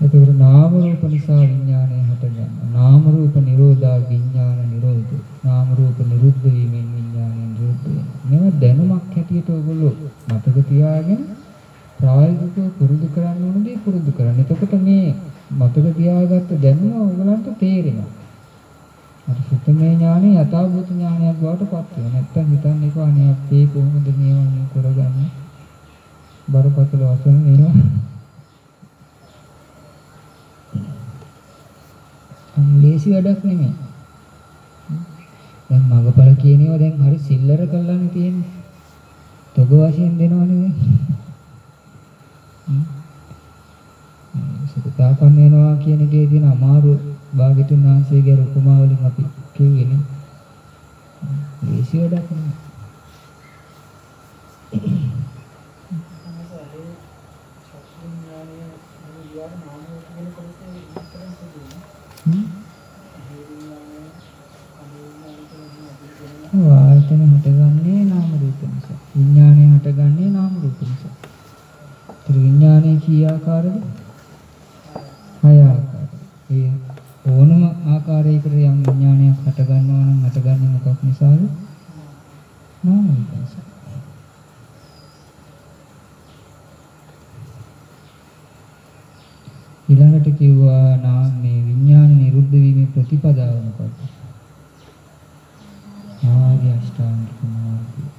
එතකොට නාම රූප නිසා විඥානය හටගන්නවා. නාම රූප නිරෝධා විඥාන නිරෝධ. නාම රූප නිරුද්ධ වීමෙන් විඥානය නිරුද්ධ වෙනවා. මේවා දැනුමක් හැටියට ඔයගොල්ලෝ මතක තියාගෙන ප්‍රායෝගිකව පුරුදු කරන්න ඕන දේ පුරුදු කරන්න. එතකොට මේ මතක තියාගත්ත දැනුම ඔයගලන්ට තේරෙනවා. අර සුත්තමේ ඥානෙ යථාභූත ඥානයක් බවට පත් වෙනවා. නැත්තම් හිතන්න එපා නේ අපේ කොහොමද මේවා මේ කරගන්නේ? බරපතල වචන මේවා ලේසි වැඩක් නෙමෙයි. දැන් මගපල කියන ඒවා දැන් හරි සිල්ලර කළානේ තියෙන්නේ. තොග වශයෙන් දෙනවනේ දැන්. සුඛතාපන්න වෙනවා කියන එකේ තියෙන අමාරු භාග්‍යතුන් වහන්සේගේ උපමා වලින් අපි කිව්වේ නේ. ලේසි වැඩක් නෙමෙයි. ආයතන හටගන්නේ නාම රූප නිසා. විඥානය හටගන්නේ නාම රූප නිසා. ඒතර විඥානය කී ආකාරද? හය ආකාරයි. ඒ ඕනම ආකාරයකට යම් විඥානයක් හටගන්නවා නම් හටගන්නේ මොකක් නිසාද? නාම රූප නිසා. ඊළඟට කිව්වා නාම මේ විඥාන නිරුද්ධ වීමේ ප්‍රතිපදාව මොකක්ද? ආර්ය අෂ්ටාංගික මාර්ගය.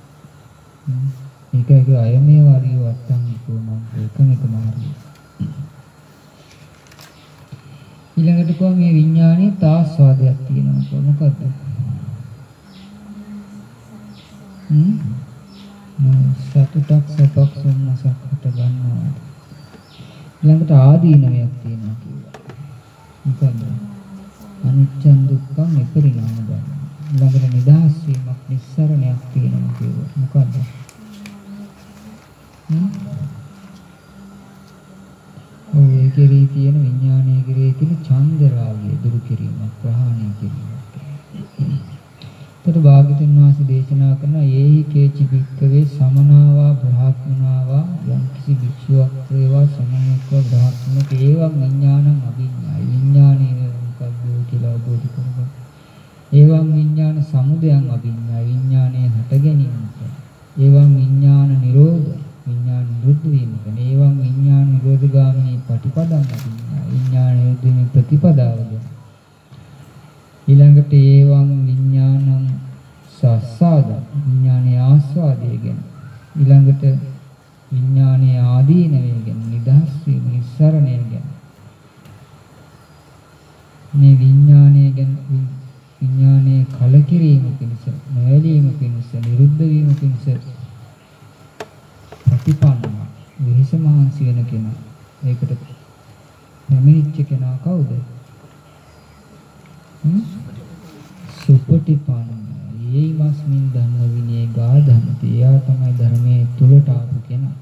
ඒක ඒක අයමේ වාරිය වත්තංගිකෝ මාර්ගය එකම එක මාර්ගය. ඊළඟට කොහොම මේ විඥානයේ තාස්වාදයක් තියෙනවා මොකද්ද? හ්ම්? සතුටක් සපක් සම්මසක් හට ගන්නවා. ඊළඟට ආදීනවයක් තියෙනවා කිව්වා. මොකද්ද? අනිච්ච දුක්ඛං විපරිණාම ධර්ම. ළඟට නිදහස් වීමක් නිස්සරණයක් තියෙනවා කියුවා. මොකද්ද? ඔය ඒකේ තියෙන විඥානයේ කෙරේ තියෙන චන්දරාගය දුරු කිරීමක් ප්‍රහාණය කිරීමක්. ඒතර භාග්‍යතුන් වහන්සේ දේශනා කරන ඒහි කේචි භික්කවේ සමනාවා බ්‍රාහ්මනාවා යම්කිසි භික්ෂුවක් වේවා සමනක්ව බ්‍රාහ්මණක ඒවම් විඥානං අභිඥායි විඥානේ මොකක්ද කියලා අවබෝධ කරගන්න. ඒවම් විඥාන සමුදයන් අභිඥා විඥානයේ හට ගැනීමට. ඒවම් විඥාන නිරෝධ විඥාන නිරුද්ධ වීමට. ඒවම් විඥාන නිරෝධගාමිනී ප්‍රතිපදං අභිඥා විඥාන නිරුද්ධ ප්‍රතිපදාවද ඊළඟට ඒවම් විඥානං සස්සාද විඥානයේ ආස්වාදය ගැන. ඊළඟට විඥානයේ ආදීනවය ගැන නිදහස් වීම නිස්සරණය ගැන. මේ විඥානය ගැන විඥානයේ කලකිරීම පිණිස නොයලීම පිණිස නිරුද්ධ වීම පිණිස ප්‍රතිපන්න විහිස මහන්සි වෙන කෙනා ඒකට පැමිණිච්ච කෙනා කවුද? සුපටිපන්න ඒයිමස්මින් ධම්ම විනය ගාධන්ති එයා තමයි ධර්මයේ තුලට ආපු කෙනා.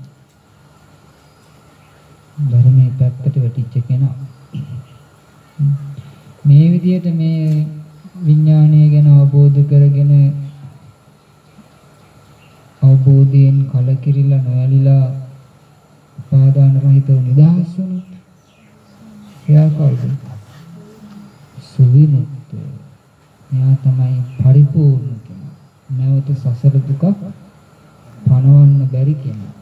ධර්මයේ පැත්තට වැටිච්ච කෙනා. මේ විදිහට මේ විඥානය ගැන අවබෝධ කරගෙන අවබෝධයෙන් කලකිරිලා නොයලිලා උපාදාන රහිතව නිදහස් වුණොත් එයා කවුද? සුවිමුක්ත. එයා තමයි පරිපූර්ණ කෙනා. නැවත සසර දුක පණවන්න බැරි කෙනා.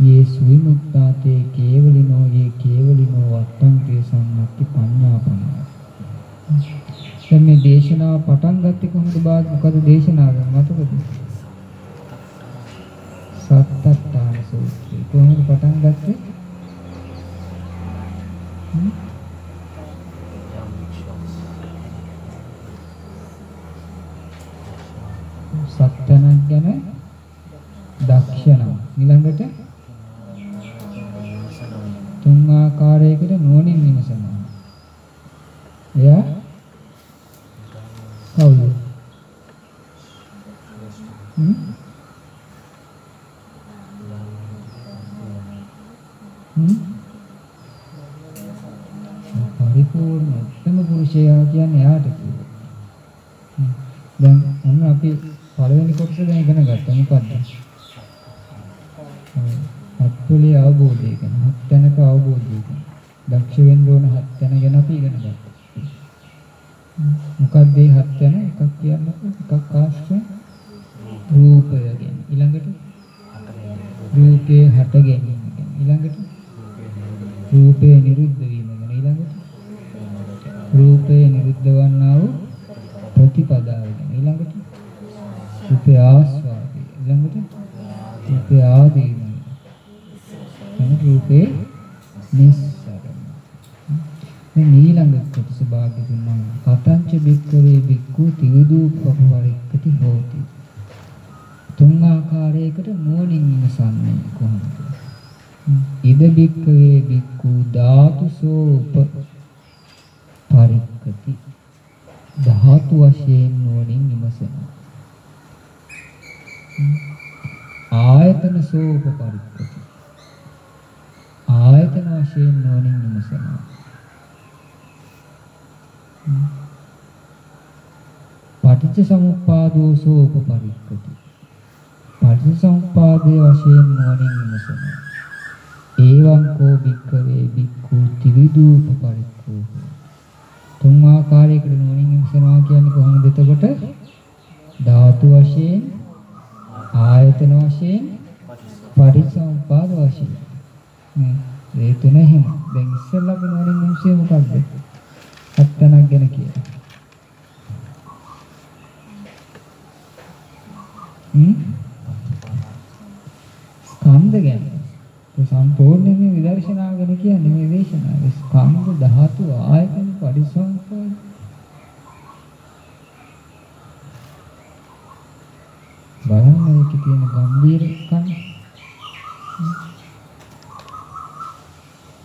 යේ සුවිමුත්තාතේ කේවලිනෝ යේ කේවලිනෝ වත්තන්තේ සම්මත්ති පඤ්ඤාපන. දැන් මේ දේශනාව පටන් ගත්තේ කොහොමද බාද මොකද දේශනාව මතකද සත්තත්තාන සූත්‍රය. කොහොමද පටන් ගත්තේ? ඉද බික්කවේ බික්කු ධාතුසෝ උප පරික්කති. ධාතු වශයෙන් නුවණින් විමසනවා. ආයතන සෝප පරික්කති. ආයතන වශයෙන් නොනින් විමසනවා. පටිච්ච සමුප්පාදෝ සෝපපරික්කති. පටිච්ච සමුප්පාදයේ වශයෙන් නොනින් විමසනවා. ඒවං කෝ භික්ඛවේ භික්ඛු ත්‍රිවිධූප පරික්ඛෝ. තුන් ආකාරයකට නොනින් විමසනවා කියන්නේ කොහොමද එතකොට? ධාතු වශයෙන් ආයතන වශයෙන් පටිච්චසමුප්පාද වශයෙන් මේ තුන එහෙම. දැන් ඉස්සෙල්ලා අපි නෝනින් නිමිෂේ මොකද්ද? හත්තනක් ගැන කියලා. හ්ම්? ස්කන්ධ ගැන. ඒ සම්පූර්ණයෙන් විදර්ශනා ගැන කියන්නේ මේ දේශනාව. ස්කන්ධ ධාතු ආයතන පරිසම්පාද බලන්න ඒකේ තියෙන ගැඹීරකම්.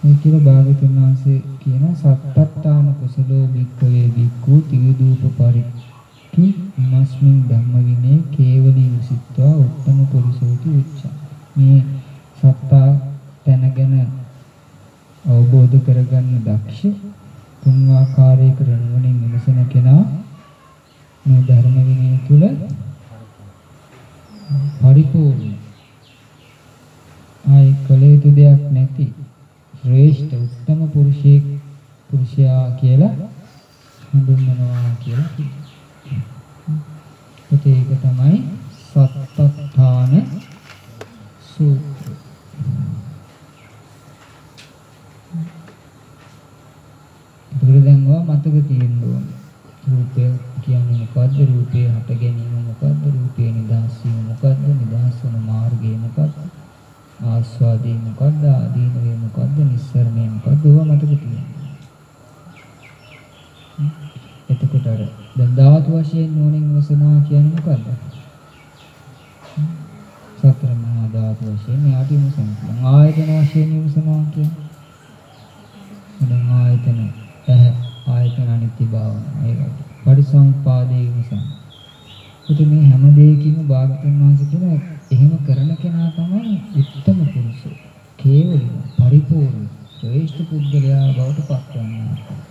මේ කියලා භාගතුන් වහන්සේ කියන සත්තත්තාන කුසලෝ භික්ඛවේ භික්ඛු තිවිදූප පරික්ඛි ඉමස්මින් ධම්ම විනේ කේවලී විසිට්වා උත්තම පුරිසෝති උච්ච. මේ සත්තා දැනගෙන අවබෝධ කරගන්න දක්ෂ තුන් ආකාරයකට නුවණින් විමසන කෙනා මේ ධර්ම විනය තුල පරිපූර්ණ ආයි කළ යුතු දෙයක් නැති ශ්‍රේෂ්ඨ උත්තම පුරුෂයෙක් පුරුෂයා කියලා හඳුන්වනවා කියලා කියනවා. ඒක තමයි සත්තත්ථාන සූත්‍රය. ඒකට දැන් ඔයා මතක තියෙන්න ඕනේ. රූපය කියන්නේ මොකද්ද? රූපේ හට ගැනීම මොකද්ද? රූපේ නිදහස් වීම මොකද්ද? නිදහස් වෙන මාර්ගය මොකද්ද? ආස්වාදේ මොකද්ද? ආදීනවේ මොකද්ද? නිස්සරණේ මොකද්ද? ඒවා මතක තියෙනවා. එතකොට අර දැන් ධාතු වශයෙන් නෝනින් වසනවා කියන්නේ මොකද්ද? සතර මහා ධාතු ධාතු වශයෙන් මෙයාට විමසන්න පුළුවන්. ආයතන වශයෙන් විමසනවා කියන්නේ. දැන් ආයතන ඇහැ ආයතන අනිත්‍ය භාවන ඒකට. පරිසංපාදේ විමසන්න. ඉතින් මේ හැම දෙයකින්ම භාගතුන් වහන්සේ කියන එහෙම කරන කෙනා තමයි උත්තම පුරුෂය. කේවල පරිපූර්ණ ශ්‍රේෂ්ඨ පුද්ගලයා බවට පත් වන්නේ.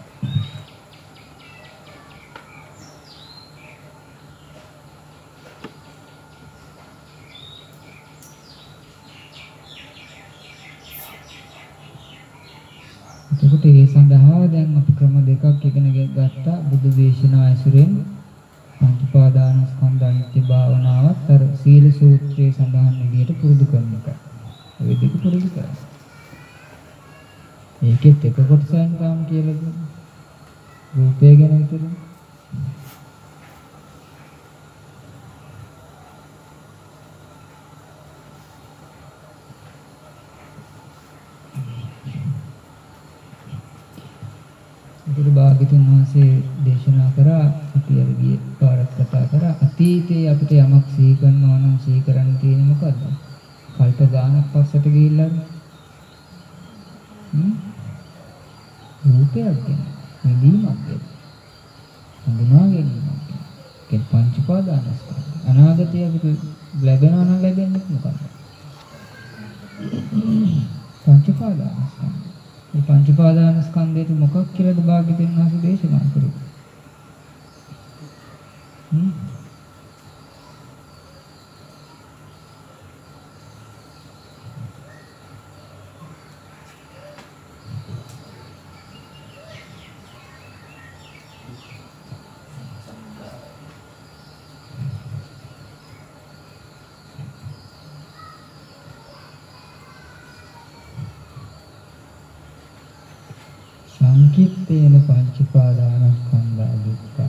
එතකොට ඒ සඳහා දැන් අපි ක්‍රම දෙකක් ඉගෙන ගත්තා බුදු දේශනා ඇසුරෙන් පංච පාදානස්කන්ධ අනිත්‍ය භාවනාවත් අර සීල සූත්‍රයේ සඳහන් විදිහට පුරුදු කරන එක. ඔය දෙක පුරුදු කරා. ඒකෙත් එක කොටසෙන් තාම කියලා දුන්නා. රූපය ගැන විතරයි. ඒකට භාග්‍යතුන් වහන්සේ දේශනා කරා අපි අර ගියේ පාරක් කතා කරා. අතීතයේ අපිට යමක් සිහි කරනවා නම් සිහි කරන්න තියෙන්නේ මොකද්ද? කල්ප ගානක් පස්සට ගිහිල්ලා හ්ම්? රූපයක් ගැන. විඳීමක් ගැන. හඳුනා ගැනීමක් ගැන. ඒ පංච පාදානස්කන්ධ අනාගතයේ අපිට ලැබෙනවා නම් ලැබෙන්නේ මොකක්ද? පංච පාදානස්කන්ධ මේ පංච පාදානස්කන්ධයට මොකක් කියලාද භාග්‍යවතුන් වහන්සේ දේශනා කරේ? හ්ම් සංකිට්ඨේන පංචපාදානස්කන්ධා දුක්ඛ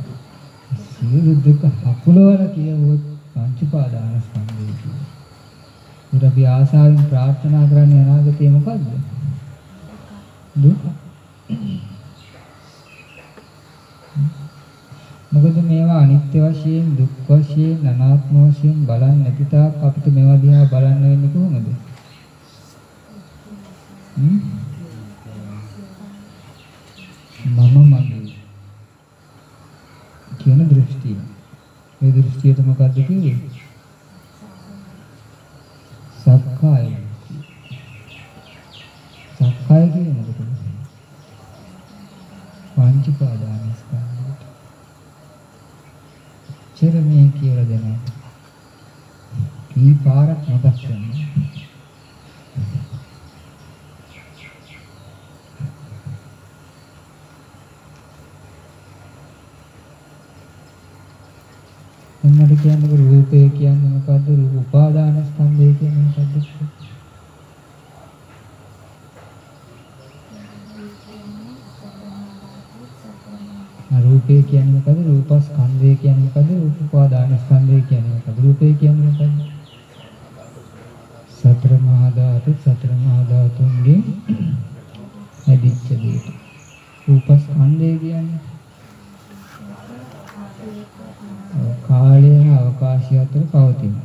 සියලු දුක හකුලවල කියවොත් පංචපාදානස්කන්ධය කියනවා. ඒත් අපි ආසාවෙන් ප්‍රාර්ථනා කරන්නේ අනාගතේ මොකද්ද? දුක. මොකද මේවා අනිත්‍ය වශයෙන් දුක් වශයෙන් අනාත්ම වශයෙන් බලන්නේ නැති තාක් අපිට මේවා දිහා බලන්න වෙන්නේ කොහොමද? හ්ම්? මම මගේ කියන දෘෂ්ටිය. මේ දෘෂ්ටියට මොකද්ද කිව්වේ? සක්කාය. සක්කාය කියන්නේ මොකද? පංච පාදානස්කන්ධයට. චරමේ කියලා දෙනවා. කී පාරක් මතක් කරනවා. එන්නට කියන්නේ රූපය කියන්නේ මොකද්ද? රූප උපාදාන ස්කන්ධය කියන්නේ මොකද්ද? රූපය කියන්නේ මොකද්ද? රූපස්කන්ධය කියන්නේ මොකද්ද? රූප උපාදාන ස්කන්ධය කියන්නේ මොකද්ද? රූපය කියන්නේ මොකද්ද? සතර මහා ධාතු සතර මහා ධාතුන්ගේ හැදිච්ච දෙයට. රූපස්කන්ධය කියන්නේ කාලය හා අවකාශය අතර පවතින.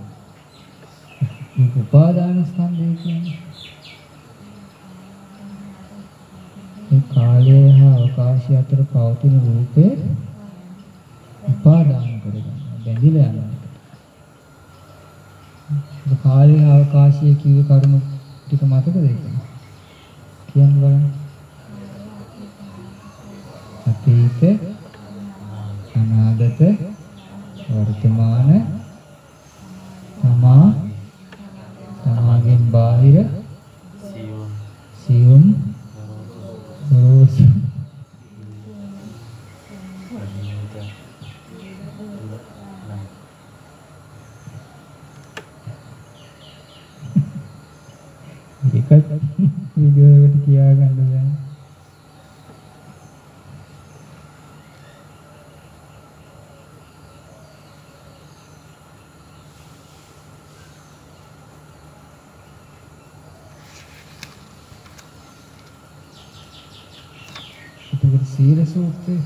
මේ උපාදාන ස්කන්ධය කියන්නේ මේ කාලය හා අවකාශය අතර පවතින රූපය උපාදාන කරගන්න බැඳිලා යනවා. හා අවකාශය කිව්ව කරුණු ටික මතකද ඒක? කියන්න බලන්න. අතීත අනාගත වර්තමාන තමා තමාගෙන් බාහිර සියුම් සියුම් රෝසු ප්‍රණීත දුර නම් එකත් වීඩියෝ එකට කියා ගන්න බෑ. එතකොට සීල සූත්‍රය?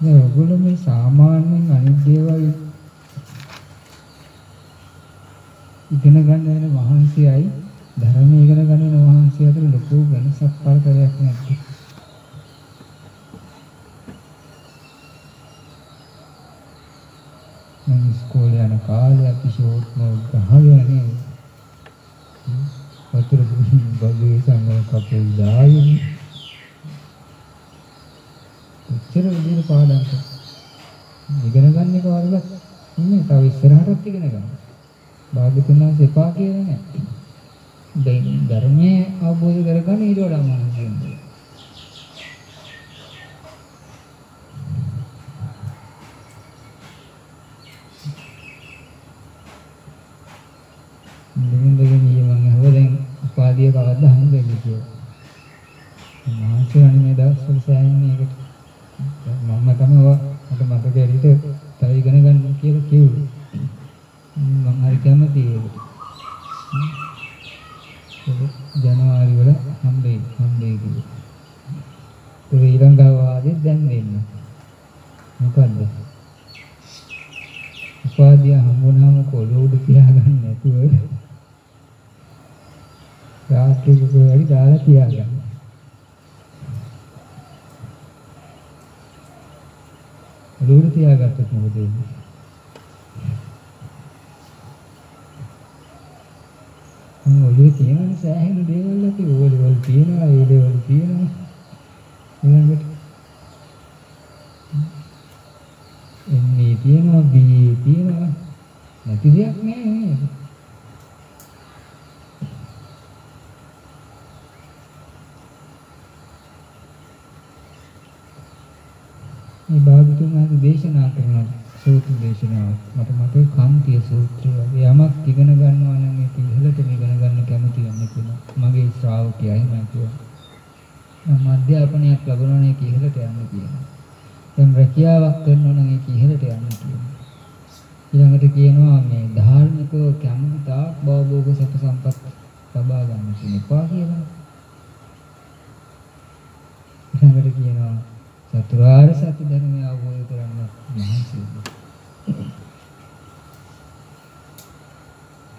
දැන් ඔයගොල්ලෝ මේ සාමාන්‍යයෙන් අනිත් දේවල් ඉගෙන ගන්න වෙන මහන්සියයි ධර්ම ඉගෙන ගන්න වෙන මහන්සිය අතර ලොකු වෙනසක් පරතරයක් නැද්ද? මම ඉස්කෝලේ යන කාලේ අපි ෂෝට් නෝට් ගහගෙන නේද? වතුර බබේ සංගම කපේ දාගෙන උච්චර විදිහට පාඩම් කරා. ඉගෙන ගන්න එක වරදක් නෙමෙයි. තව ඉස්සරහටත් ඉගෙන ගන්න. භාග්‍යතුන් වහන්සේ එපා කියලා නෑ. දැන් ධර්මයේ අවබෝධ කරගන්න ඊට වඩා මහන්සි වෙන්න. දෙමින්දගෙන ඊයේ මම අහුව දැන් උපාධිය කවද්ද හම්බෙන්නේ කියලා. මහන්සියන්නේ මේ දවස්වල සෑහෙන්නේ ඒකට. මම තමයි මට මතක ඇරිට තව ඉගෙන ගන්න කියලා කිව්වේ. මම හරි කැමතියි ඒකට. ජනවාරි වල හම්බෙයි හම්බෙයි කිව්වා. ඒ ඊළඟ වාදේ දැන් දෙන්න. මොකද්ද? උපාධිය හම්බුනහම කොළොව උඩ තියාගන්න නැතුව රාත්‍රියේ කොහරි දාලා තියාගන්න. කොළොව උඩ තියාගත්තොත් මොකද වෙන්නේ? මම ඔළුවේ තියෙන සෑහෙන දේවල් ඇති ඕලි වල තියෙනවා ඒ දේවල් තියෙනවා. ඊළඟට එන්නේ තියෙනවා බී තියෙනවා. නැති දෙයක් නෑ නේද මේ භාගතුන් වහන්සේ දේශනා කරන සූත්‍ර දේශනාව මට මතක කාන්තිය සූත්‍රය වගේ යමක් ඉගෙන ගන්නවා නම් ඒක ඉහළටම ඉගෙන ගන්න කැමති වෙන්නේ කියලා. මගේ ශ්‍රාවකයා එහෙම කිව්වා. මම අධ්‍යාපනයක් ලැබුණා නම් ඒක ඉහළට යන්න කියනවා. දැන් රැකියාවක් කරනවා නම් ඒක ඉහළට යන්න කියනවා. ඊළඟට කියනවා මේ ධාර්මිකව කැමති තාක් භවභෝග සැප සම්පත් ලබා ගන්න කෙනෙක්වා කියලා. ඊළඟට කියනවා චතුරාර්ය සත්‍ය ධර්මය අවබෝධ කරගන්න මහන්සි වෙන්න.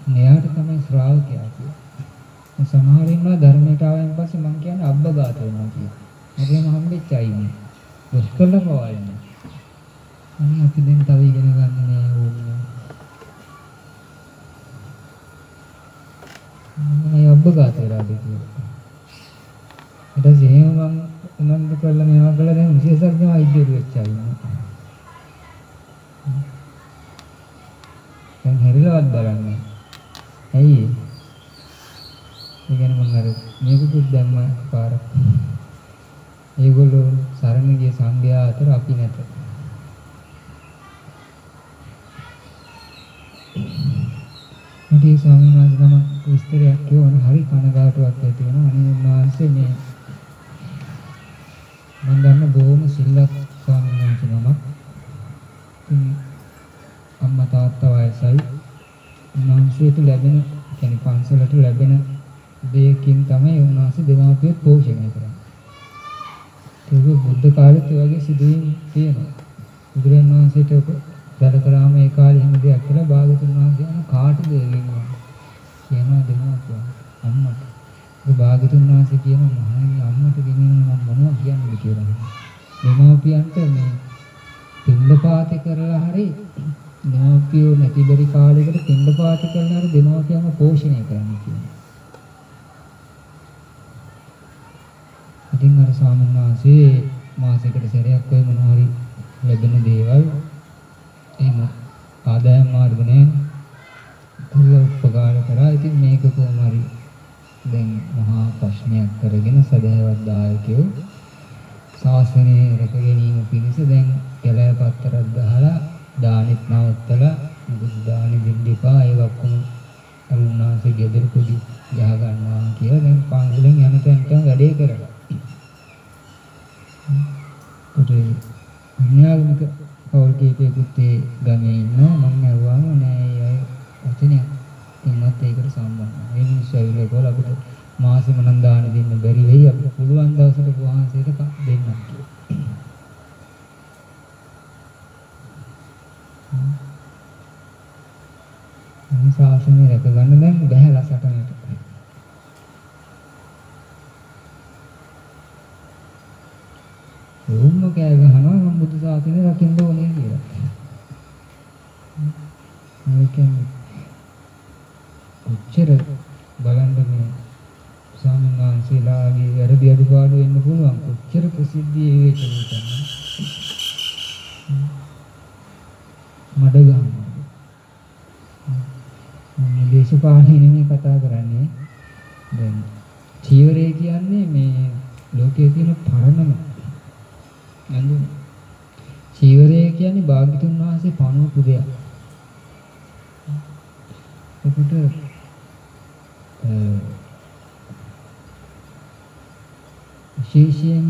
මෙයාට තමයි ශ්‍රාවකයා කියන්නේ. සමහර ඉන්නවා ධර්මයට ආවෙන් පස්සේ මං කියන්නේ අබ්බගාත වෙනවා කියලා. මගේම හම්බෙච්ච අය ඉන්නේ. දුෂ්කරල පවාලන්නේ. අනේ අපි දැන් තව ඉගෙන ගන්න නෑ ඕනේ. මම අබ්බගාත වෙලා දෙන්නේ. ඊට පස්සේ එහෙම මං උනන්දු කරලා මේවා කළා දැන් විශේෂඥ වෛද්‍යවරු වෙච්ච අය ඉන්නවා. දැන් හැරිලවත් බලන්නේ. ඇයි ඒ? ඒ කියන්නේ මම අර මේකුත් දැම්ම පාර. ඒගොල්ලෝ සරණ ගිය සංඝයා අතර අපි නැත. මට ඒ ස්වාමීන් වහන්සේ නම විස්තරයක් කියවන හරි කනගාටුවක් ඇති වෙනවා. අනේ උන්වහන්සේ මේ මම දන්න බොහොම සිල්වත් ස්වාමීන් වහන්සේ නමක්. ඉතින් අම්මා තාත්තා වයසයි. උන්වහන්සේට ලැබෙන කියන්නේ පන්සලට ලැබෙන දෙයකින් තමයි උන්වහන්සේ දෙමාපියෝ පෝෂණය කරන්නේ. ඒක බුද්ධ කාලෙත් ඒ වගේ සිදුවීම් තියෙනවා. බුදුරජාණන් වහන්සේට වැඩ කරාම ඒ කාලේ හැම දෙයක් කියලා භාගතුන් වහන්සේ යන කාටද ගෙන්වන්නේ? කියනවා දෙමාපියෝ අම්මට. ඒ භාගතුන් වහන්සේ කියන මහණනි අම්මට ගෙනියන්න මම මොනවද කියන්නේ කියලා. දෙමාපියන්ට මේ පින්ඩපාත කරලා හරි දෙමාපියෝ නැති බැරි කාලයකට පින්ඩපාත කරලා හරි දෙමාපියන්ව පෝෂණය කරන්න කියනවා. ඉතින් අර ස්වාමීන් වහන්සේ මාසයකට සැරයක් ඔය මොනවා හරි ලැබෙන දේවල් එහෙම ආදායම් මාර්ග නැහැ. කළ උපකාර කරා. ඉතින් මේක කොහොම හරි දැන් මහා ප්‍රශ්නයක් කරගෙන සදහවත් දායකයෝ ශාසනය රැක ගැනීම පිණිස දැන් කැලෑ පත්තරක් ගහලා දානෙත් නවත්තලා මුදු දානෙ දෙන්න එපා ඒ ඔක්කොම අරුණාසේ ගෙදර පොඩි ගහ ගන්නවා කියලා දැන් පන්සලෙන් යන තැනට වැඩේ කරලා. ඒකේ අන්‍යාගමික කවුල් කීපයකුත් ඒ ගමේ ඉන්නවා මම ඇහුවාම නෑ ඒ අය වචනයක් මමත් ඒකට සම්බන්ධයි. මේ මිනිස්සු ඇවිල්ලා ඒකවල අපිට මාසෙම නම් දාන දෙන්න බැරි වෙයි. අපිට පුළුවන් දවසට වහන්සේට දෙන්නම් කියලා. මේ ශාසනය රැකගන්න දැන් බැහැලා සටනට. ඕම්ම කෑ ගහනවා මම බුදු ශාසනය රකින්න ඕනේ කියලා. මේකෙන් ප්‍රසිද්ධියේ විග්‍රහ කරනවා මඩ ගන්නවා මේ දේශපාලනේ නෙමෙයි කතා කරන්නේ. දැන් චීවරය කියන්නේ මේ ලෝකයේ තියෙන පරණම. නඳුන චීවරය කියන්නේ භාග්‍යතුන් වහන්සේ පනවපු දෙයක්. එතකොට විශේෂයෙන්ම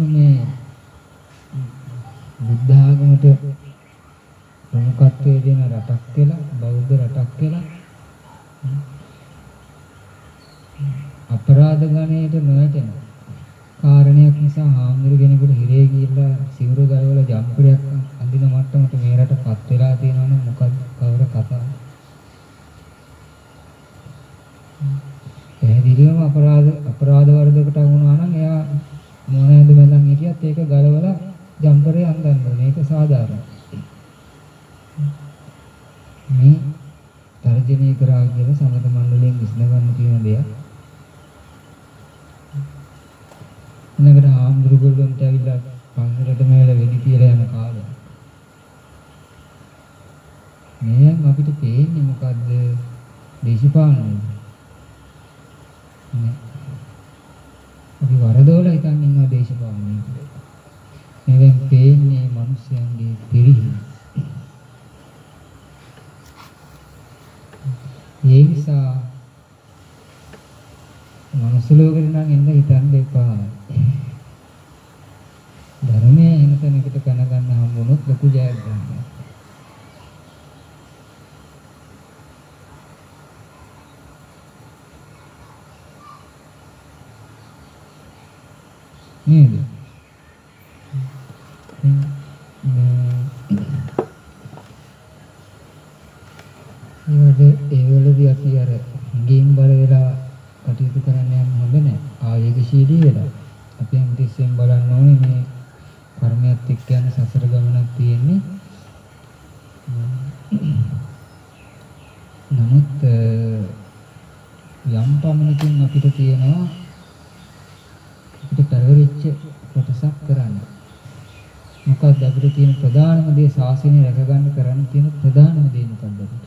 ශාසනය රැක ගන්න කරන්න තියෙන ප්‍රධානම දේ මොකක්ද අපිට?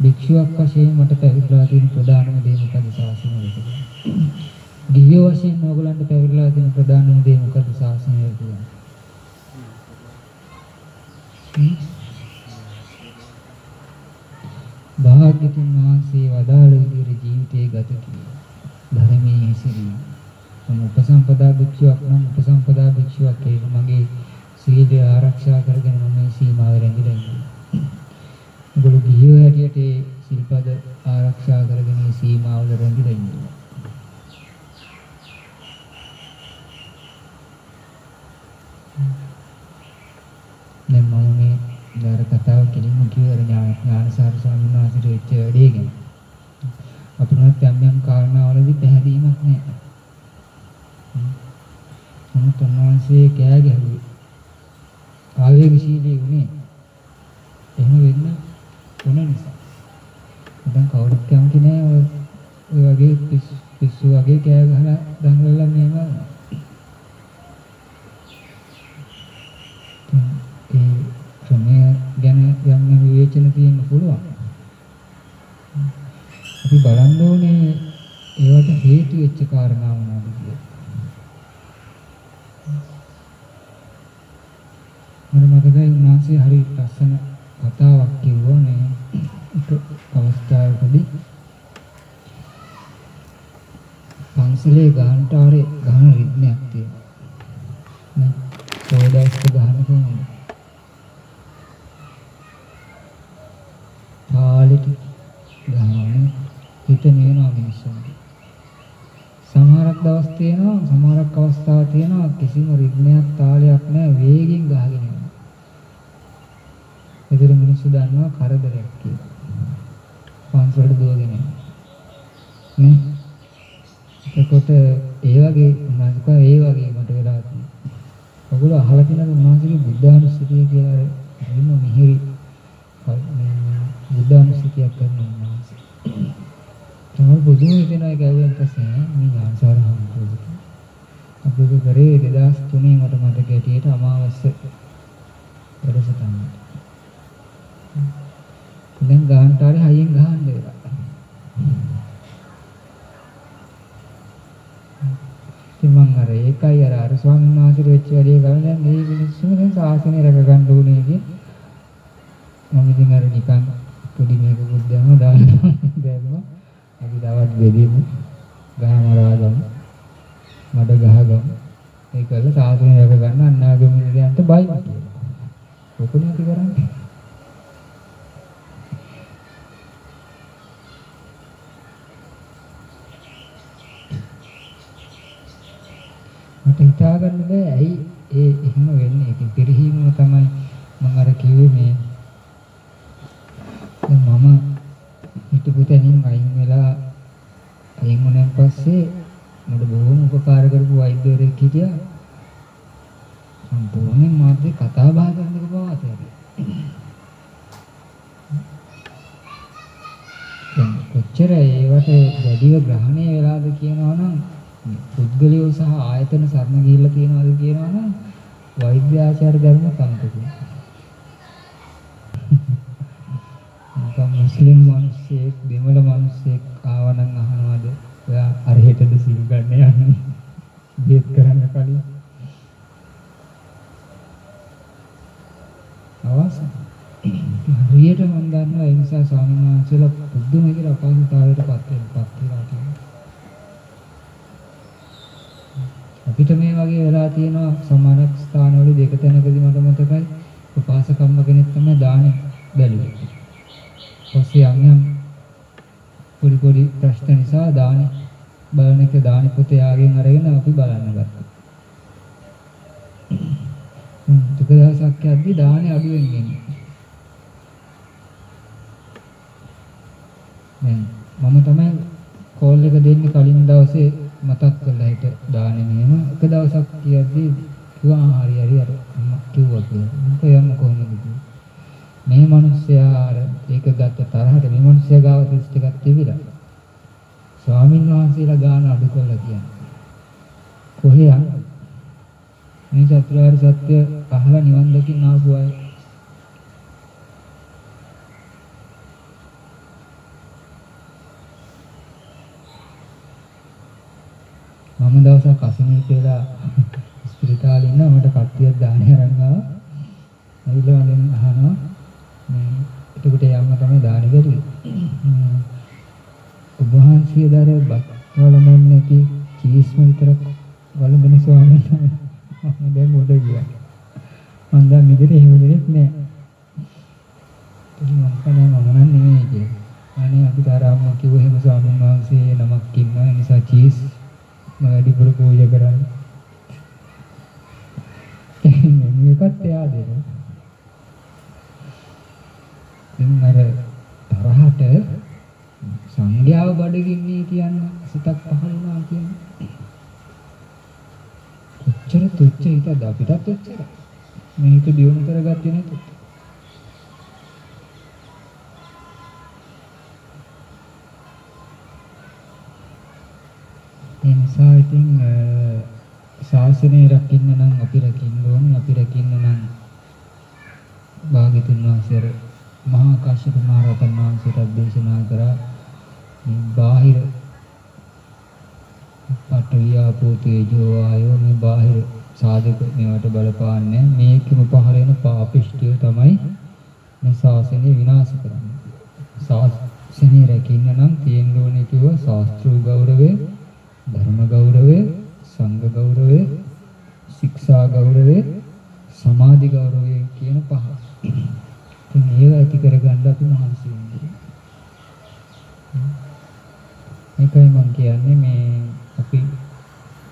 භික්ෂුවක් වශයෙන් මට පැවිදිලා තියෙන ප්‍රධානම දේ මොකක්ද ශාසනය රැක ගන්න? ගිහියෝ වශයෙන් ඕගලන්ට පැවිදිලා තියෙන ප්‍රධානම දේ මොකක්ද ශාසනය ආචාර්ය ස්වාමීන් වහන්සේට වෙච්ච වැඩේ ගැන. අපුණත් යම් යම් කාරණාවලදී පැහැදීමක් නැහැ. නමුත් උන්වහන්සේ කෑ ගැහුවේ. ආවේගශීලී වුණේ පස්සේ යම් යම් පොඩි පොඩි ප්‍රශ්න නිසා දානේ බලන එක දානේ පොතේ යාගෙන් අරගෙන අපි බලන්න ගත්තා. ටික දවසක් යද්දි දානේ අඩුවෙන් එන්නේ. දැන් මම තමයි කෝල් එක දෙන්නේ කලින් දවසේ මතක් කරලා හිට දාන්නේ මෙහෙම එක දවසක් කියද්දි කිව්වා හරි හරි අර අම්මා කිව්වා කියලා. මොකද යන්න කොහොමද කිව්වේ. මේ මිනිස්සයා අර ඒක ගත්ත තරහට මේ මිනිස්සයා ගාව ටෙස්ට් එකක් තිබිලා. ස්වාමින් වහන්සේලා ගාන අඩු කරලා කියන්නේ. කොහේ යන්නේ? මේ චතුරාර්ය සත්‍ය අහලා නිවන් දකින්න ආපු අය මම දවසක් අසනීප වෙලා ස්පිරිතාලේ ඉන්න මට කට්ටියක් දානේ අරන් ආවා. ඇවිල්ලා මගෙන් අහනවා මේ එතකොට යම්ම තමයි දානේ බැලුවේ. ඔබ වහන්සේ දර බත් වලමන් නැති චීස්ම විතරක් වළඳන ස්වාමීන් වහන්සේ මම දැන් උඩ ගියා. මම දැන් මෙතන එහෙම දෙයක් නෑ. ඉතින් මම කනේ මම නම් නෙමෙයි කියලා. අනේ අපි තරම්ම කිව්ව එහෙම ස්වාමීන් වහන්සේ නමක් ඉන්නවා ඒ නිසා චීස් මම වැඩිපුර පූජා කරන්නේ. මේකත් එයා දෙනවා. ඉතින් අර තරහට සංඥාව බඩගින්නේ කියන්නේ සිතක් පහළ වුණා කියන්නේ. කොච්චර තුච්ච හිතද අපිටත් ඔච්චර. මේ හිත දියුණු කරගත්තේ නැතුව. ඒ නිසා ඉතින් ශාසනය රකින්න නම් අපි රකින්න ඕනේ අපි රකින්න නම් භාග්‍යතුන් වහන්සේ මහා කාශ්‍යප මහ රහතන් වහන්සේට දේශනා කරා. මේ බාහිර පඨවි ආපෝ තේජෝ ආයෝ මේ බාහිර සාධක මේවට බලපාන්නේ මේකෙම පහළ වෙන පාපිෂ්ඨිය තමයි මේ ශාසනය විනාශ කරන්නේ. ශාසනය රැකින්න නම් තියෙන්න ඕනේ කිව්ව ශාස්ත්‍රීය ගෞරවය ධර්ම ගෞරවය සංඝ ගෞරවය ශික්ෂා ගෞරවය සමාධි ගෞරවය කියන පහ. ඉතින් ඒව ඇති කරගන්න අපි මහන්සි වෙනවා. මේකයි මම කියන්නේ මේ අපි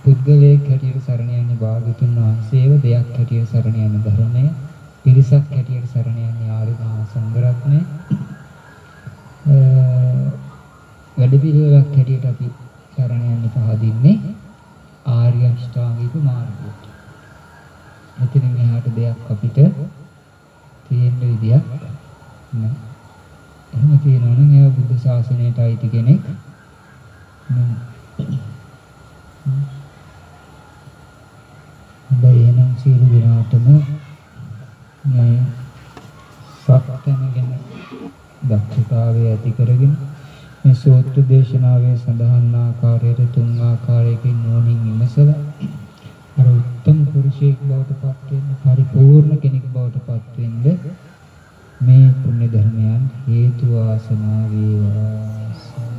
පුද්ගලයෙක් හැටියට සරණ යන්නේ භාගතුන් වහන්සේව දෙයක් හැටියට සරණ යන ධර්මය පිරිසක් හැටියට සරණ යන්නේ ආර්ය මහා සංඝරත්නය. වැඩ පිළිවෙලක් හැටියට අපි සරණ යන්නේ පහදින්නේ ආර්ය අෂ්ටාංගික මාර්ගයට. මෙතන මෙහාට දෙයක් අපිට තියෙන්න විදියක් නැහැ. එහෙම තියෙනවා නම් එයා බුද්ධ ශාසනයට අයිති කෙනෙක් නෙමෙයි. හොඳයි එහෙනම් සියලු දෙනාටම මේ සත්‍යන ගැන දක්ෂතාවය ඇති කරගෙන මේ සූත්‍ර දේශනාවේ සඳහන් ආකාරයට තුන් ආකාරයකින් නෝනින් විමසලා අර උත්තම පුරුෂයෙක් බවට පත් වෙන්න පරිපූර්ණ කෙනෙක් බවට පත් වෙන්න මේ පුණ්‍ය ධර්මයන් හේතු ආසනා වේවා